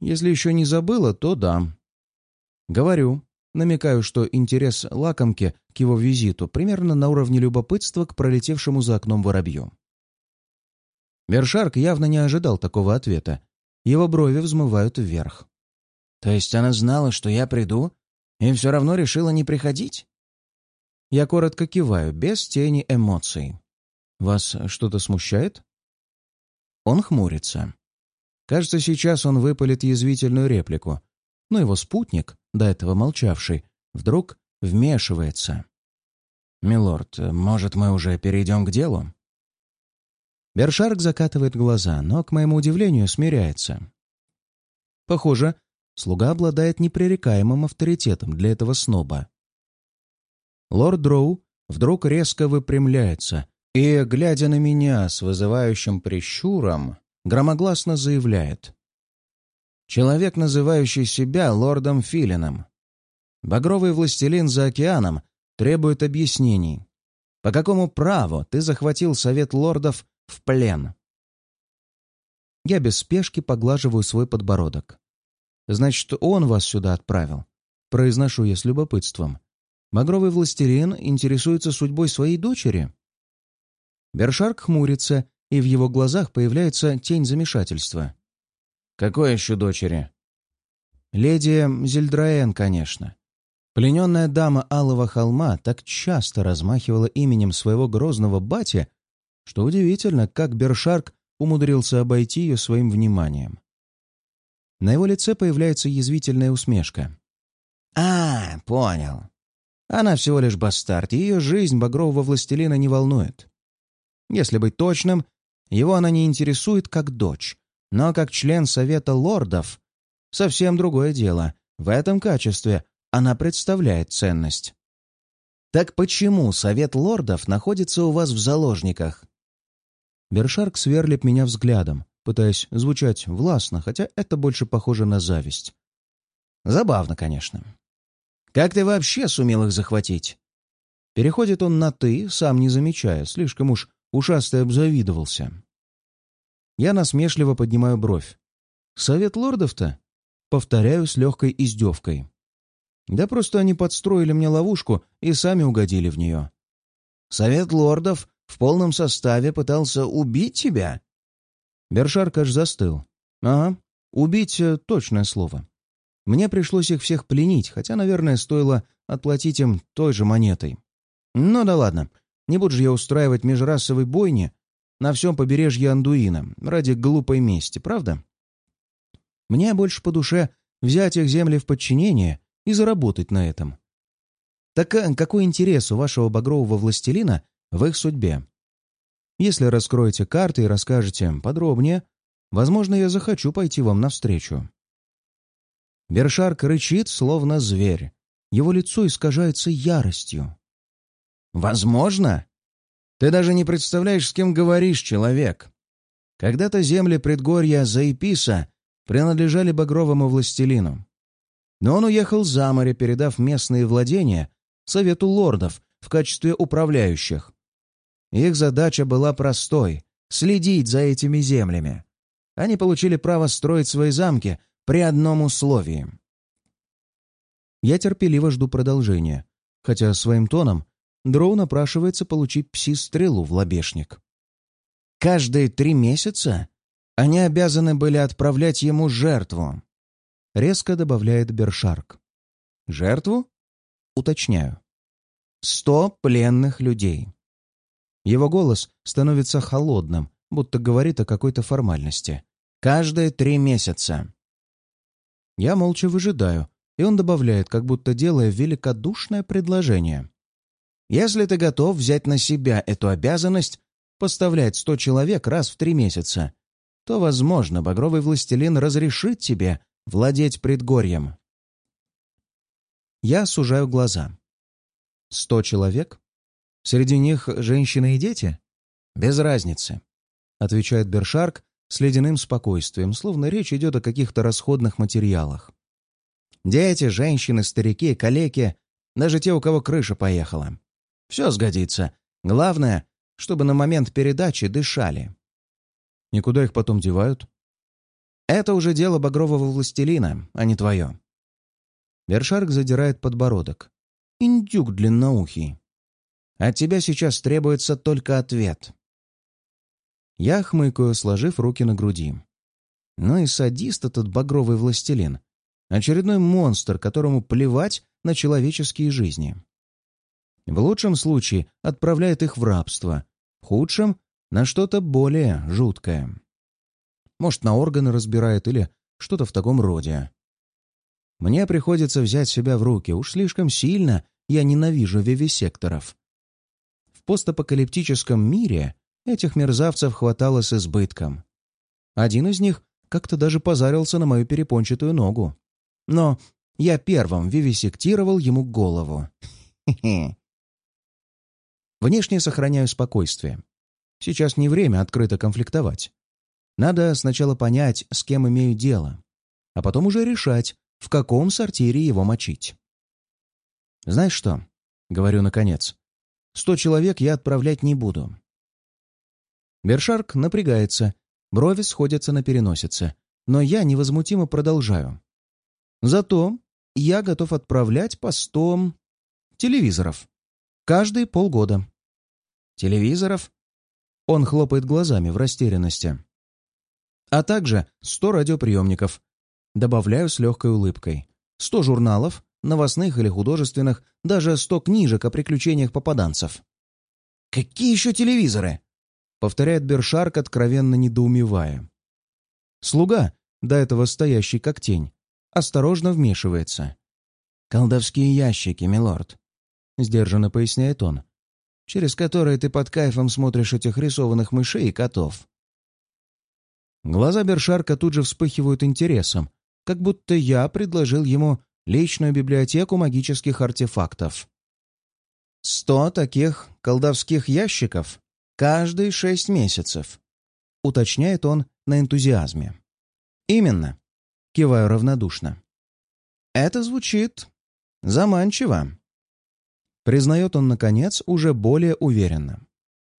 «Если еще не забыла, то да». «Говорю. Намекаю, что интерес лакомки к его визиту примерно на уровне любопытства к пролетевшему за окном воробью». Бершарк явно не ожидал такого ответа. Его брови взмывают вверх. То есть она знала, что я приду, и все равно решила не приходить? Я коротко киваю, без тени эмоций. Вас что-то смущает? Он хмурится. Кажется, сейчас он выпалит язвительную реплику, но его спутник, до этого молчавший, вдруг вмешивается. «Милорд, может, мы уже перейдем к делу?» Бершарк закатывает глаза, но, к моему удивлению, смиряется. Похоже, слуга обладает непререкаемым авторитетом для этого сноба. Лорд Дроу вдруг резко выпрямляется и, глядя на меня с вызывающим прищуром, громогласно заявляет. Человек, называющий себя лордом Филином. Багровый властелин за океаном требует объяснений. По какому праву ты захватил совет лордов в плен? Я без спешки поглаживаю свой подбородок. Значит, он вас сюда отправил. Произношу я с любопытством. Багровый властелин интересуется судьбой своей дочери. Бершарк хмурится, и в его глазах появляется тень замешательства. «Какой еще дочери?» «Леди Зельдраен, конечно. Плененная дама Алого холма так часто размахивала именем своего грозного бати, что удивительно, как Бершарк умудрился обойти ее своим вниманием. На его лице появляется язвительная усмешка. «А, понял. Она всего лишь бастард, и ее жизнь багрового властелина не волнует. Если быть точным, его она не интересует как дочь, но как член Совета Лордов — совсем другое дело. В этом качестве она представляет ценность. Так почему Совет Лордов находится у вас в заложниках?» Бершарк сверлит меня взглядом, пытаясь звучать властно, хотя это больше похоже на зависть. Забавно, конечно. «Как ты вообще сумел их захватить?» Переходит он на «ты», сам не замечая, слишком уж ушастый обзавидовался. Я насмешливо поднимаю бровь. «Совет лордов-то?» Повторяю с легкой издевкой. Да просто они подстроили мне ловушку и сами угодили в нее. Совет лордов в полном составе пытался убить тебя?» Бершарк аж застыл. «Ага, убить — точное слово. Мне пришлось их всех пленить, хотя, наверное, стоило отплатить им той же монетой. Ну да ладно, не буду же я устраивать межрасовой бойни на всем побережье Андуина ради глупой мести, правда? Мне больше по душе взять их земли в подчинение и заработать на этом. Так э, какой интерес у вашего багрового властелина в их судьбе? Если раскроете карты и расскажете подробнее, возможно, я захочу пойти вам навстречу. Бершарк рычит, словно зверь. Его лицо искажается яростью. «Возможно? Ты даже не представляешь, с кем говоришь, человек. Когда-то земли предгорья Заиписа принадлежали багровому властелину. Но он уехал за море, передав местные владения Совету лордов в качестве управляющих. Их задача была простой — следить за этими землями. Они получили право строить свои замки при одном условии. Я терпеливо жду продолжения, хотя своим тоном Дроу напрашивается получить пси-стрелу в лобешник. Каждые три месяца они обязаны были отправлять ему жертву. Резко добавляет Бершарк. Жертву? Уточняю. Сто пленных людей. Его голос становится холодным, будто говорит о какой-то формальности. Каждые три месяца. Я молча выжидаю, и он добавляет, как будто делая великодушное предложение. Если ты готов взять на себя эту обязанность, поставлять сто человек раз в три месяца, то, возможно, Багровый Властелин разрешит тебе владеть предгорьем. Я сужаю глаза. Сто человек? Среди них женщины и дети? Без разницы, отвечает Бершарк с ледяным спокойствием, словно речь идет о каких-то расходных материалах. Дети, женщины, старики, калеки, даже те, у кого крыша поехала. Все сгодится. Главное, чтобы на момент передачи дышали. Никуда их потом девают? Это уже дело багрового властелина, а не твое. Бершарк задирает подбородок. Индюк длинноухий. От тебя сейчас требуется только ответ. Я хмыкаю, сложив руки на груди. Ну и садист этот багровый властелин. Очередной монстр, которому плевать на человеческие жизни. В лучшем случае отправляет их в рабство, в худшем — на что-то более жуткое. Может, на органы разбирает или что-то в таком роде. Мне приходится взять себя в руки, уж слишком сильно я ненавижу вивисекторов. В постапокалиптическом мире этих мерзавцев хватало с избытком. Один из них как-то даже позарился на мою перепончатую ногу. Но я первым вивисектировал ему голову. [LAUGHS] Хе-хе. Внешне сохраняю спокойствие. Сейчас не время открыто конфликтовать. Надо сначала понять, с кем имею дело, а потом уже решать, в каком сортире его мочить. «Знаешь что?» — говорю наконец. «Сто человек я отправлять не буду». Бершарк напрягается, брови сходятся на переносице, но я невозмутимо продолжаю. Зато я готов отправлять по сто телевизоров. Каждые полгода. Телевизоров? Он хлопает глазами в растерянности. А также сто радиоприемников. Добавляю с легкой улыбкой. Сто журналов, новостных или художественных, даже сто книжек о приключениях попаданцев. «Какие еще телевизоры?» — повторяет Бершарк, откровенно недоумевая. Слуга, до этого стоящий как тень, осторожно вмешивается. «Колдовские ящики, милорд», — сдержанно поясняет он, через которые ты под кайфом смотришь этих рисованных мышей и котов. Глаза Бершарка тут же вспыхивают интересом, как будто я предложил ему личную библиотеку магических артефактов. «Сто таких колдовских ящиков каждые шесть месяцев», — уточняет он на энтузиазме. «Именно», — киваю равнодушно. «Это звучит заманчиво». Признает он, наконец, уже более уверенно.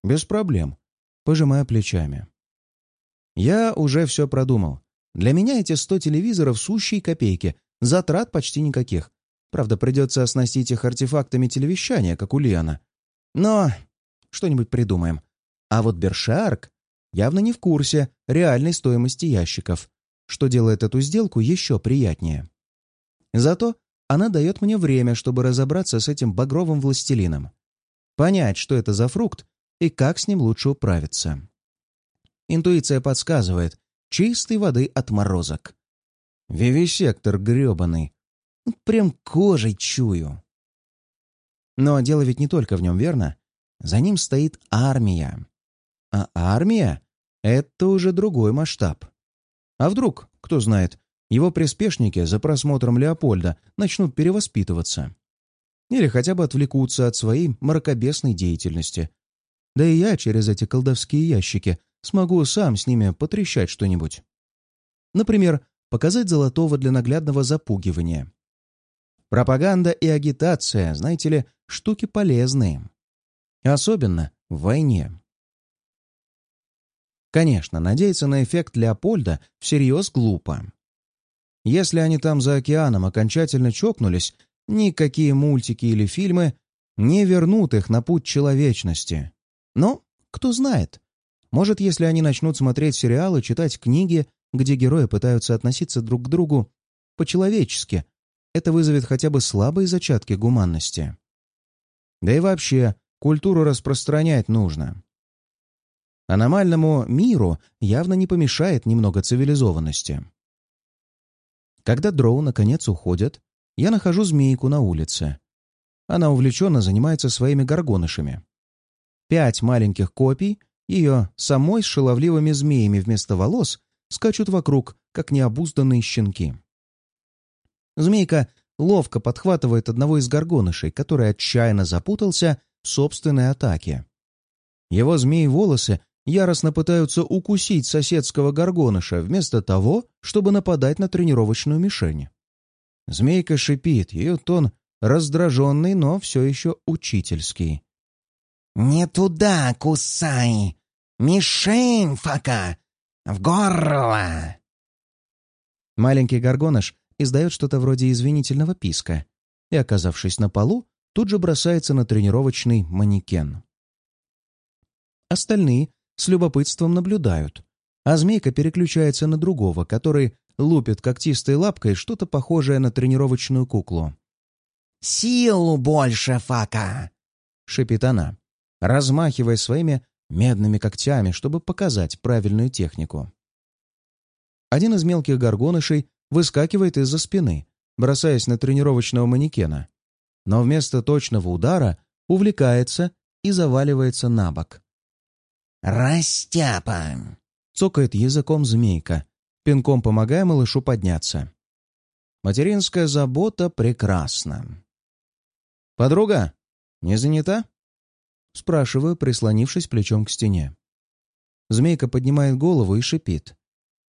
«Без проблем», — пожимая плечами. «Я уже все продумал. Для меня эти сто телевизоров — сущие копейки, затрат почти никаких. Правда, придется оснастить их артефактами телевещания, как у Лиана. Но что-нибудь придумаем. А вот Бершарк явно не в курсе реальной стоимости ящиков, что делает эту сделку еще приятнее. Зато она дает мне время, чтобы разобраться с этим багровым властелином, понять, что это за фрукт и как с ним лучше управиться. Интуиция подсказывает, чистой воды отморозок. Вивисектор грёбаный. Прям кожей чую. Но дело ведь не только в нем, верно? За ним стоит армия. А армия — это уже другой масштаб. А вдруг, кто знает, его приспешники за просмотром Леопольда начнут перевоспитываться. Или хотя бы отвлекутся от своей мракобесной деятельности. Да и я через эти колдовские ящики смогу сам с ними потрещать что-нибудь. Например, показать золотого для наглядного запугивания. Пропаганда и агитация, знаете ли, штуки полезные. Особенно в войне. Конечно, надеяться на эффект Леопольда всерьез глупо. Если они там за океаном окончательно чокнулись, никакие мультики или фильмы не вернут их на путь человечности. Но, кто знает, может, если они начнут смотреть сериалы, читать книги, где герои пытаются относиться друг к другу по-человечески, это вызовет хотя бы слабые зачатки гуманности. Да и вообще, культуру распространять нужно. Аномальному миру явно не помешает немного цивилизованности. Когда дроу наконец уходят, я нахожу змейку на улице. Она увлеченно занимается своими горгонышами. Пять маленьких копий, ее самой с шаловливыми змеями вместо волос, скачут вокруг, как необузданные щенки. Змейка ловко подхватывает одного из горгонышей, который отчаянно запутался в собственной атаке. Его змеи-волосы яростно пытаются укусить соседского горгоныша вместо того, чтобы нападать на тренировочную мишень. Змейка шипит, ее тон раздраженный, но все еще учительский. «Не туда кусай! Мишень, фака! В горло!» Маленький горгоныш издает что-то вроде извинительного писка и, оказавшись на полу, тут же бросается на тренировочный манекен. Остальные с любопытством наблюдают, а змейка переключается на другого, который лупит когтистой лапкой что-то похожее на тренировочную куклу. «Силу больше, Фака!» — шипит она, размахивая своими медными когтями, чтобы показать правильную технику. Один из мелких горгонышей выскакивает из-за спины, бросаясь на тренировочного манекена, но вместо точного удара увлекается и заваливается на бок. «Растяпа!» — цокает языком змейка, пинком помогая малышу подняться. Материнская забота прекрасна. «Подруга, не занята?» — спрашиваю, прислонившись плечом к стене. Змейка поднимает голову и шипит.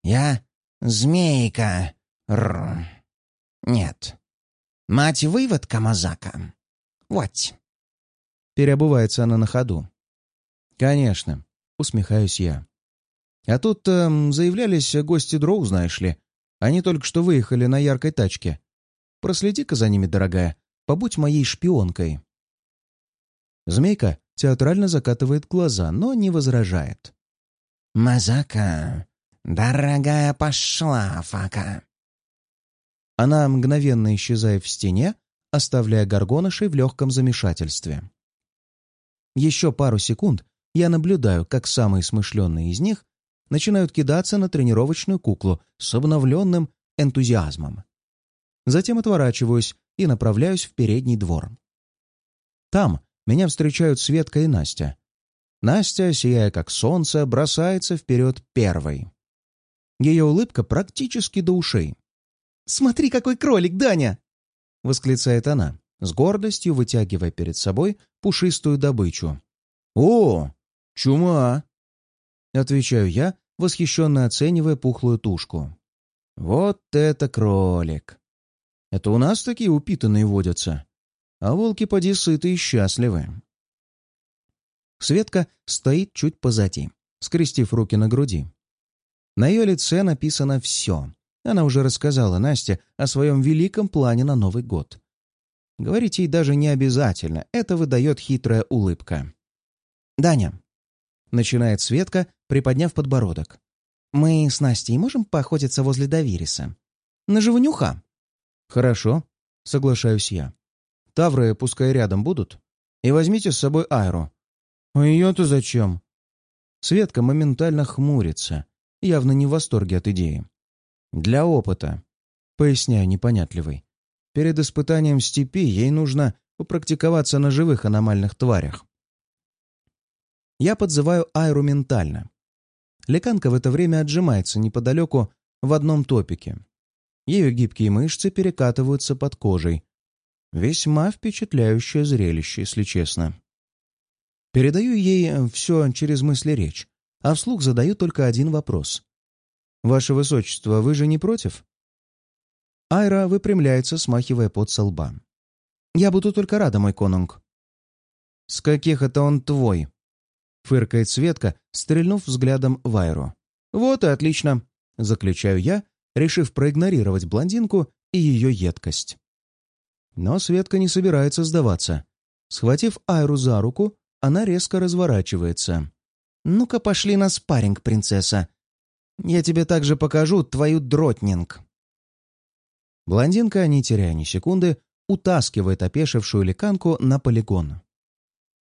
«Я змейка. Р. Нет. Мать вывод Камазака. Вот». Переобувается она на ходу. «Конечно усмехаюсь я. А тут э, заявлялись гости Дроу, знаешь ли. Они только что выехали на яркой тачке. Проследи-ка за ними, дорогая. Побудь моей шпионкой. Змейка театрально закатывает глаза, но не возражает. «Мазака, дорогая пошла, Фака!» Она мгновенно исчезает в стене, оставляя горгонышей в легком замешательстве. Еще пару секунд, я наблюдаю, как самые смышленные из них начинают кидаться на тренировочную куклу с обновленным энтузиазмом. Затем отворачиваюсь и направляюсь в передний двор. Там меня встречают Светка и Настя. Настя, сияя как солнце, бросается вперед первой. Ее улыбка практически до ушей. «Смотри, какой кролик, Даня!» — восклицает она, с гордостью вытягивая перед собой пушистую добычу. «О, «Чума!» — отвечаю я, восхищенно оценивая пухлую тушку. «Вот это кролик! Это у нас такие упитанные водятся, а волки поди сыты и счастливы». Светка стоит чуть позади, скрестив руки на груди. На ее лице написано «все». Она уже рассказала Насте о своем великом плане на Новый год. Говорить ей даже не обязательно, это выдает хитрая улыбка. «Даня», — начинает Светка, приподняв подбородок. «Мы с Настей можем поохотиться возле Давириса? На живунюха?» «Хорошо», — соглашаюсь я. «Тавры пускай рядом будут. И возьмите с собой Айру». «А ее-то зачем?» Светка моментально хмурится, явно не в восторге от идеи. «Для опыта», — поясняю непонятливый. «Перед испытанием степи ей нужно попрактиковаться на живых аномальных тварях». Я подзываю Айру ментально. Леканка в это время отжимается неподалеку в одном топике. Ее гибкие мышцы перекатываются под кожей. Весьма впечатляющее зрелище, если честно. Передаю ей все через мысли речь, а вслух задаю только один вопрос. «Ваше Высочество, вы же не против?» Айра выпрямляется, смахивая пот со лба. «Я буду только рада, мой конунг». «С каких это он твой?» — фыркает Светка, стрельнув взглядом в Айру. «Вот и отлично», — заключаю я, решив проигнорировать блондинку и ее едкость. Но Светка не собирается сдаваться. Схватив Айру за руку, она резко разворачивается. «Ну-ка, пошли на спарринг, принцесса. Я тебе также покажу твою дротнинг». Блондинка, не теряя ни секунды, утаскивает опешившую ликанку на полигон.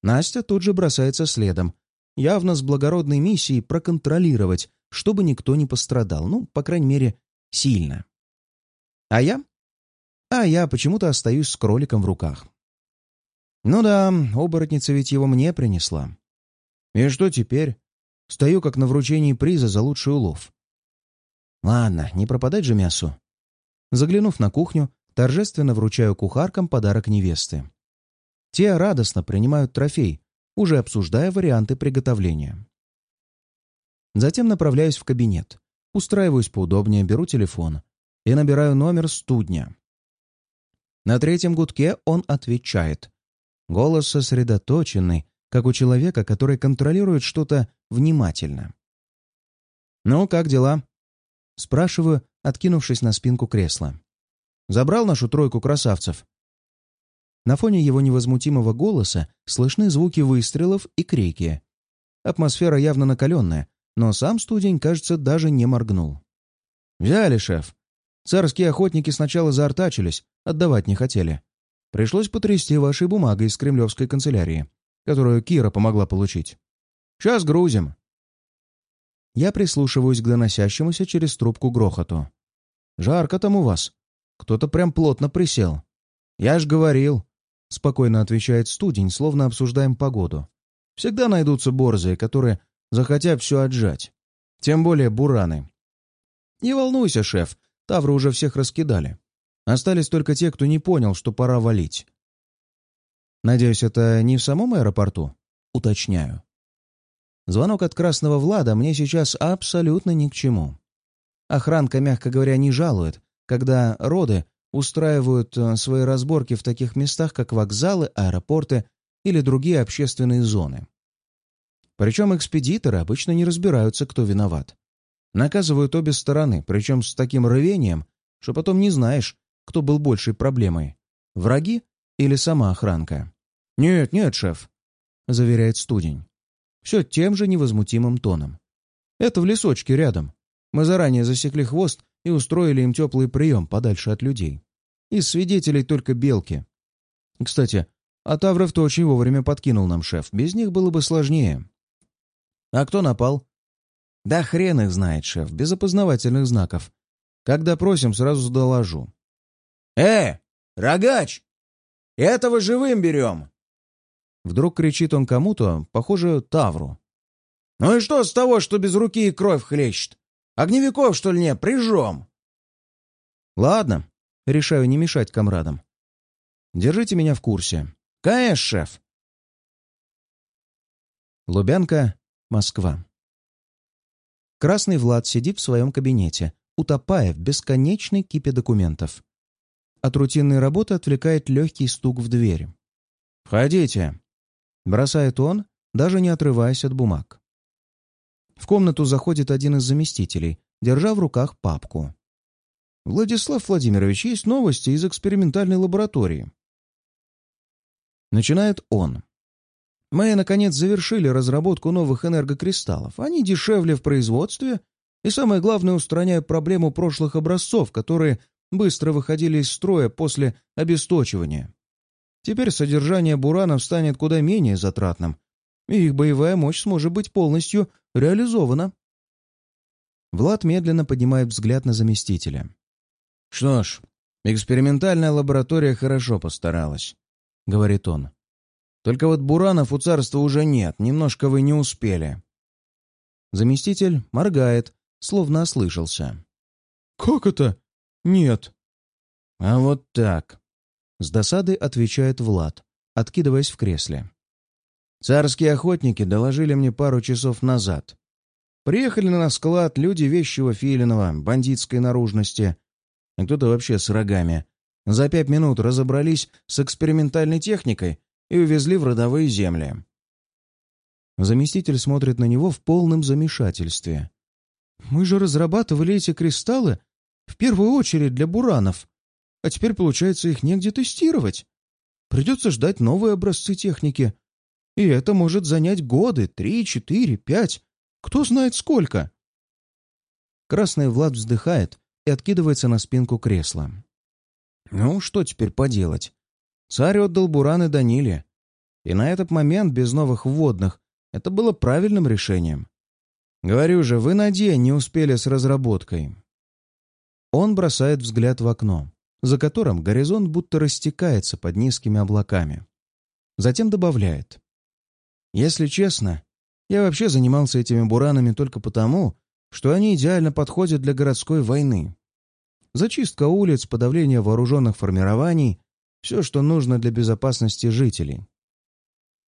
Настя тут же бросается следом, явно с благородной миссией проконтролировать, чтобы никто не пострадал, ну, по крайней мере, сильно. А я? А я почему-то остаюсь с кроликом в руках. Ну да, оборотница ведь его мне принесла. И что теперь? Стою как на вручении приза за лучший улов. Ладно, не пропадать же мясу. Заглянув на кухню, торжественно вручаю кухаркам подарок невесты. Те радостно принимают трофей, уже обсуждая варианты приготовления. Затем направляюсь в кабинет, устраиваюсь поудобнее, беру телефон и набираю номер студня. На третьем гудке он отвечает. Голос сосредоточенный, как у человека, который контролирует что-то внимательно. «Ну, как дела?» Спрашиваю, откинувшись на спинку кресла. «Забрал нашу тройку красавцев?» На фоне его невозмутимого голоса слышны звуки выстрелов и крики. Атмосфера явно накаленная, но сам студень, кажется, даже не моргнул. «Взяли, шеф. Царские охотники сначала заортачились, отдавать не хотели. Пришлось потрясти вашей бумагой из кремлевской канцелярии, которую Кира помогла получить. Сейчас грузим». Я прислушиваюсь к доносящемуся через трубку грохоту. «Жарко там у вас. Кто-то прям плотно присел. Я ж говорил, — спокойно отвечает студень, словно обсуждаем погоду. «Всегда найдутся борзые, которые захотят все отжать. Тем более бураны. Не волнуйся, шеф, тавры уже всех раскидали. Остались только те, кто не понял, что пора валить. Надеюсь, это не в самом аэропорту? Уточняю. Звонок от Красного Влада мне сейчас абсолютно ни к чему. Охранка, мягко говоря, не жалует, когда роды устраивают э, свои разборки в таких местах, как вокзалы, аэропорты или другие общественные зоны. Причем экспедиторы обычно не разбираются, кто виноват. Наказывают обе стороны, причем с таким рвением, что потом не знаешь, кто был большей проблемой — враги или сама охранка. «Нет, нет, шеф», — заверяет студень. Все тем же невозмутимым тоном. «Это в лесочке рядом. Мы заранее засекли хвост и устроили им теплый прием подальше от людей. Из свидетелей только белки. Кстати, а Тавров-то очень вовремя подкинул нам шеф. Без них было бы сложнее. А кто напал? Да хрен их знает, шеф, без опознавательных знаков. Когда просим, сразу доложу. «Э, рогач! Этого живым берем!» Вдруг кричит он кому-то, похоже, Тавру. «Ну и что с того, что без руки и кровь хлещет? Огневиков, что ли, не? Прижжем!» «Ладно», — решаю не мешать комрадам. «Держите меня в курсе». «Конечно, шеф!» Лубянка, Москва. Красный Влад сидит в своем кабинете, утопая в бесконечной кипе документов. От рутинной работы отвлекает легкий стук в дверь. «Входите!» — бросает он, даже не отрываясь от бумаг. В комнату заходит один из заместителей, держа в руках папку. «Владислав Владимирович, есть новости из экспериментальной лаборатории». Начинает он. Мы, наконец, завершили разработку новых энергокристаллов. Они дешевле в производстве и, самое главное, устраняют проблему прошлых образцов, которые быстро выходили из строя после обесточивания. Теперь содержание буранов станет куда менее затратным, и их боевая мощь сможет быть полностью реализована. Влад медленно поднимает взгляд на заместителя. «Что ж, экспериментальная лаборатория хорошо постаралась», — говорит он. «Только вот буранов у царства уже нет, немножко вы не успели». Заместитель моргает, словно ослышался. «Как это? Нет». «А вот так», — с досадой отвечает Влад, откидываясь в кресле. «Царские охотники доложили мне пару часов назад. Приехали на склад люди вещего Филинова, бандитской наружности, кто-то вообще с рогами. За пять минут разобрались с экспериментальной техникой и увезли в родовые земли. Заместитель смотрит на него в полном замешательстве. «Мы же разрабатывали эти кристаллы в первую очередь для буранов, а теперь, получается, их негде тестировать. Придется ждать новые образцы техники. И это может занять годы, три, четыре, пять, кто знает сколько. Красный Влад вздыхает и откидывается на спинку кресла. Ну, что теперь поделать? Царь отдал Бураны Даниле. И на этот момент, без новых вводных, это было правильным решением. Говорю же, вы на день не успели с разработкой. Он бросает взгляд в окно, за которым горизонт будто растекается под низкими облаками. Затем добавляет. Если честно, я вообще занимался этими буранами только потому, что они идеально подходят для городской войны. Зачистка улиц, подавление вооруженных формирований — все, что нужно для безопасности жителей.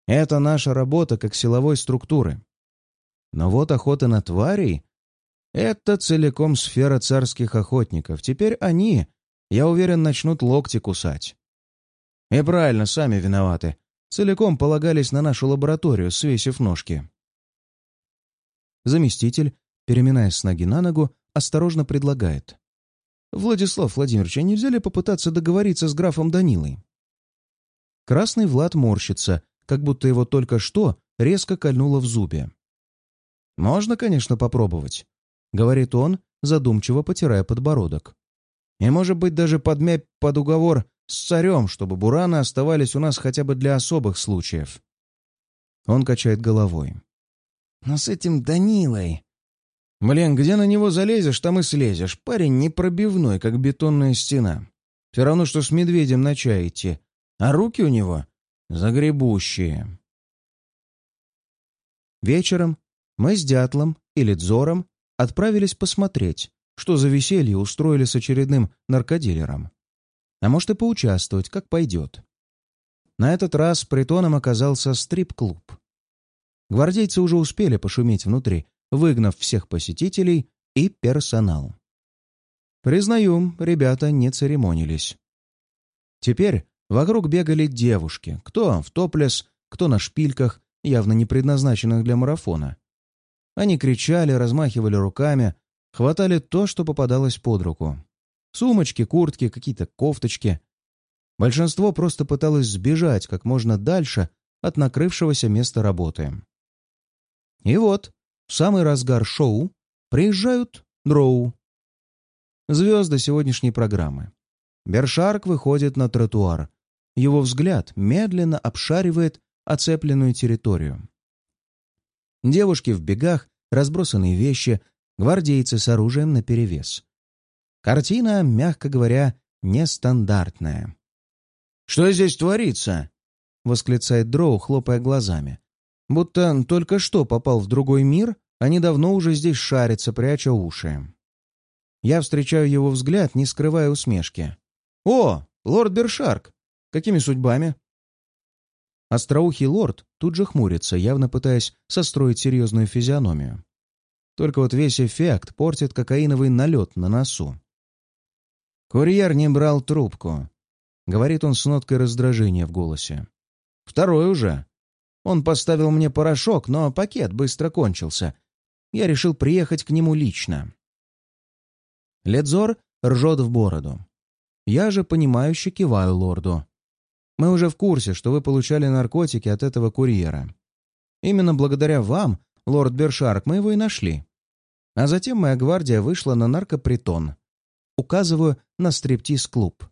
Это наша работа как силовой структуры. Но вот охота на тварей — это целиком сфера царских охотников. Теперь они, я уверен, начнут локти кусать. И правильно, сами виноваты. Целиком полагались на нашу лабораторию, свесив ножки. Заместитель, переминаясь с ноги на ногу, осторожно предлагает. «Владислав Владимирович, а нельзя ли попытаться договориться с графом Данилой?» Красный Влад морщится, как будто его только что резко кольнуло в зубе. «Можно, конечно, попробовать», — говорит он, задумчиво потирая подбородок. «И, может быть, даже подмять под уговор с царем, чтобы бураны оставались у нас хотя бы для особых случаев». Он качает головой. Но с этим Данилой... Блин, где на него залезешь, там и слезешь. Парень непробивной, как бетонная стена. Все равно, что с медведем на чай идти. А руки у него загребущие. Вечером мы с Дятлом и Лидзором отправились посмотреть, что за веселье устроили с очередным наркодилером. А может и поучаствовать, как пойдет. На этот раз притоном оказался стрип-клуб. Гвардейцы уже успели пошуметь внутри, выгнав всех посетителей и персонал. Признаю, ребята не церемонились. Теперь вокруг бегали девушки, кто в топлес, кто на шпильках, явно не предназначенных для марафона. Они кричали, размахивали руками, хватали то, что попадалось под руку. Сумочки, куртки, какие-то кофточки. Большинство просто пыталось сбежать как можно дальше от накрывшегося места работы. И вот, в самый разгар шоу приезжают дроу. Звезды сегодняшней программы. Бершарк выходит на тротуар. Его взгляд медленно обшаривает оцепленную территорию. Девушки в бегах, разбросанные вещи, гвардейцы с оружием наперевес. Картина, мягко говоря, нестандартная. «Что здесь творится?» — восклицает Дроу, хлопая глазами. Будто только что попал в другой мир, а недавно уже здесь шарится, пряча уши. Я встречаю его взгляд, не скрывая усмешки. «О, лорд Бершарк! Какими судьбами?» Остроухий лорд тут же хмурится, явно пытаясь состроить серьезную физиономию. Только вот весь эффект портит кокаиновый налет на носу. «Курьер не брал трубку», — говорит он с ноткой раздражения в голосе. «Второй уже. Он поставил мне порошок, но пакет быстро кончился. Я решил приехать к нему лично. Ледзор ржет в бороду. Я же понимающе киваю лорду. Мы уже в курсе, что вы получали наркотики от этого курьера. Именно благодаря вам, лорд Бершарк, мы его и нашли. А затем моя гвардия вышла на наркопритон. Указываю на стриптиз-клуб.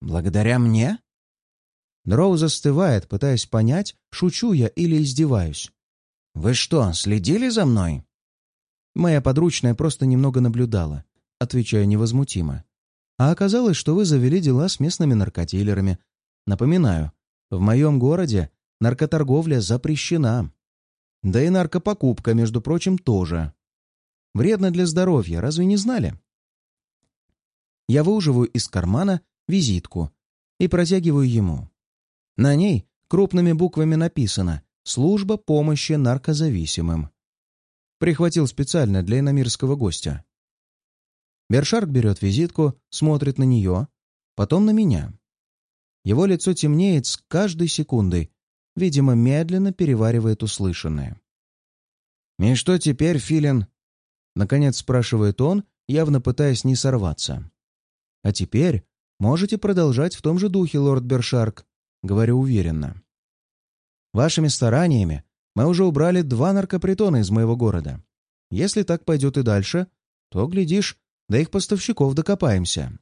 «Благодаря мне?» Дроу застывает, пытаясь понять, шучу я или издеваюсь. «Вы что, следили за мной?» Моя подручная просто немного наблюдала, отвечая невозмутимо. А оказалось, что вы завели дела с местными наркотилерами. Напоминаю, в моем городе наркоторговля запрещена. Да и наркопокупка, между прочим, тоже. Вредно для здоровья, разве не знали? Я выуживаю из кармана визитку и протягиваю ему. На ней крупными буквами написано «Служба помощи наркозависимым». Прихватил специально для иномирского гостя. Бершарк берет визитку, смотрит на нее, потом на меня. Его лицо темнеет с каждой секундой, видимо, медленно переваривает услышанное. «И что теперь, Филин?» Наконец спрашивает он, явно пытаясь не сорваться. «А теперь можете продолжать в том же духе, лорд Бершарк», — говорю уверенно. «Вашими стараниями мы уже убрали два наркопритона из моего города. Если так пойдет и дальше, то, глядишь, до их поставщиков докопаемся.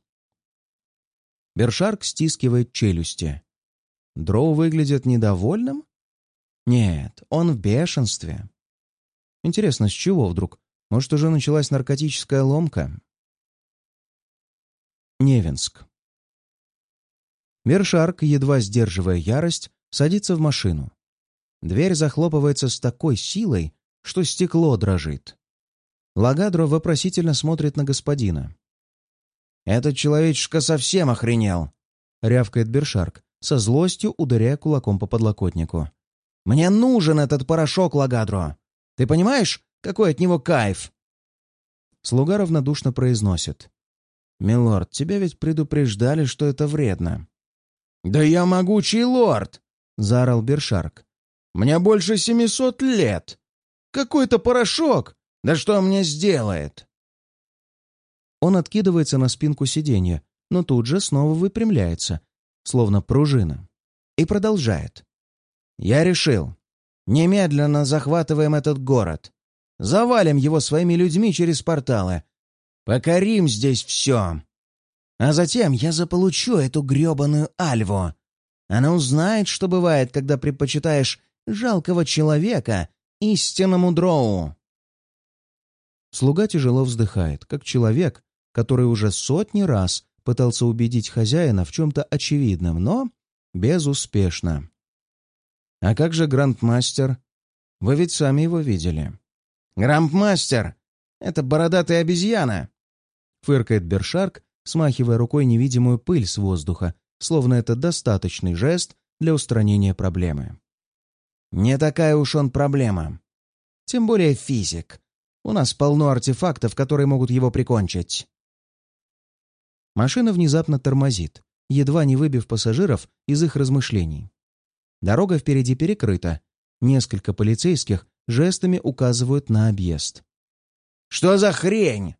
Бершарк стискивает челюсти. Дроу выглядит недовольным? Нет, он в бешенстве. Интересно, с чего вдруг? Может, уже началась наркотическая ломка? Невинск. Бершарк, едва сдерживая ярость, садится в машину. Дверь захлопывается с такой силой, что стекло дрожит. Лагадро вопросительно смотрит на господина. «Этот человечишка совсем охренел!» — рявкает Бершарк, со злостью ударяя кулаком по подлокотнику. «Мне нужен этот порошок, Лагадро! Ты понимаешь, какой от него кайф?» Слуга равнодушно произносит. «Милорд, тебя ведь предупреждали, что это вредно». «Да я могучий лорд!» — заорал Бершарк. «Мне больше семисот лет! Какой-то порошок! Да что мне сделает?» Он откидывается на спинку сиденья, но тут же снова выпрямляется, словно пружина, и продолжает. «Я решил. Немедленно захватываем этот город. Завалим его своими людьми через порталы. Покорим здесь все. А затем я заполучу эту гребаную Альву. Она узнает, что бывает, когда предпочитаешь жалкого человека истинному дроу. Слуга тяжело вздыхает, как человек, который уже сотни раз пытался убедить хозяина в чем-то очевидном, но безуспешно. «А как же грандмастер? Вы ведь сами его видели». «Грандмастер! Это бородатая обезьяна!» Фыркает Бершарк, смахивая рукой невидимую пыль с воздуха, словно это достаточный жест для устранения проблемы. «Не такая уж он проблема. Тем более физик. У нас полно артефактов, которые могут его прикончить». Машина внезапно тормозит, едва не выбив пассажиров из их размышлений. Дорога впереди перекрыта. Несколько полицейских жестами указывают на объезд. «Что за хрень?»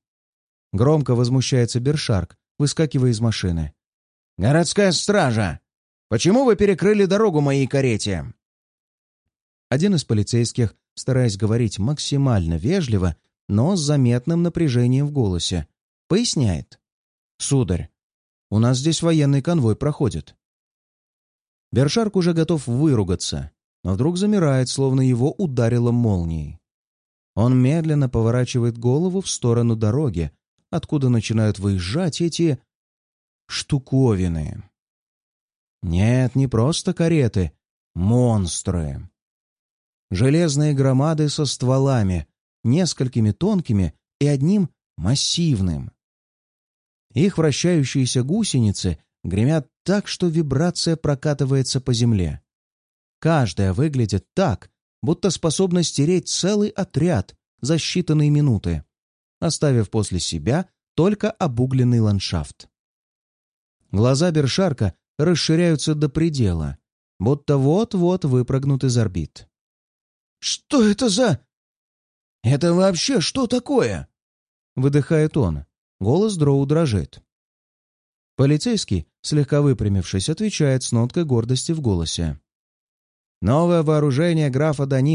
Громко возмущается Бершарк, выскакивая из машины. «Городская стража! Почему вы перекрыли дорогу моей карете?» Один из полицейских стараясь говорить максимально вежливо, но с заметным напряжением в голосе. Поясняет. «Сударь, у нас здесь военный конвой проходит». Бершарк уже готов выругаться, но вдруг замирает, словно его ударило молнией. Он медленно поворачивает голову в сторону дороги, откуда начинают выезжать эти... штуковины. Нет, не просто кареты, монстры. Железные громады со стволами, несколькими тонкими и одним массивным. Их вращающиеся гусеницы гремят так, что вибрация прокатывается по земле. Каждая выглядит так, будто способна стереть целый отряд за считанные минуты, оставив после себя только обугленный ландшафт. Глаза Бершарка расширяются до предела, будто вот-вот выпрыгнут из орбит. «Что это за...» «Это вообще что такое?» Выдыхает он. Голос Дроу дрожит. Полицейский, слегка выпрямившись, отвечает с ноткой гордости в голосе. «Новое вооружение графа Дани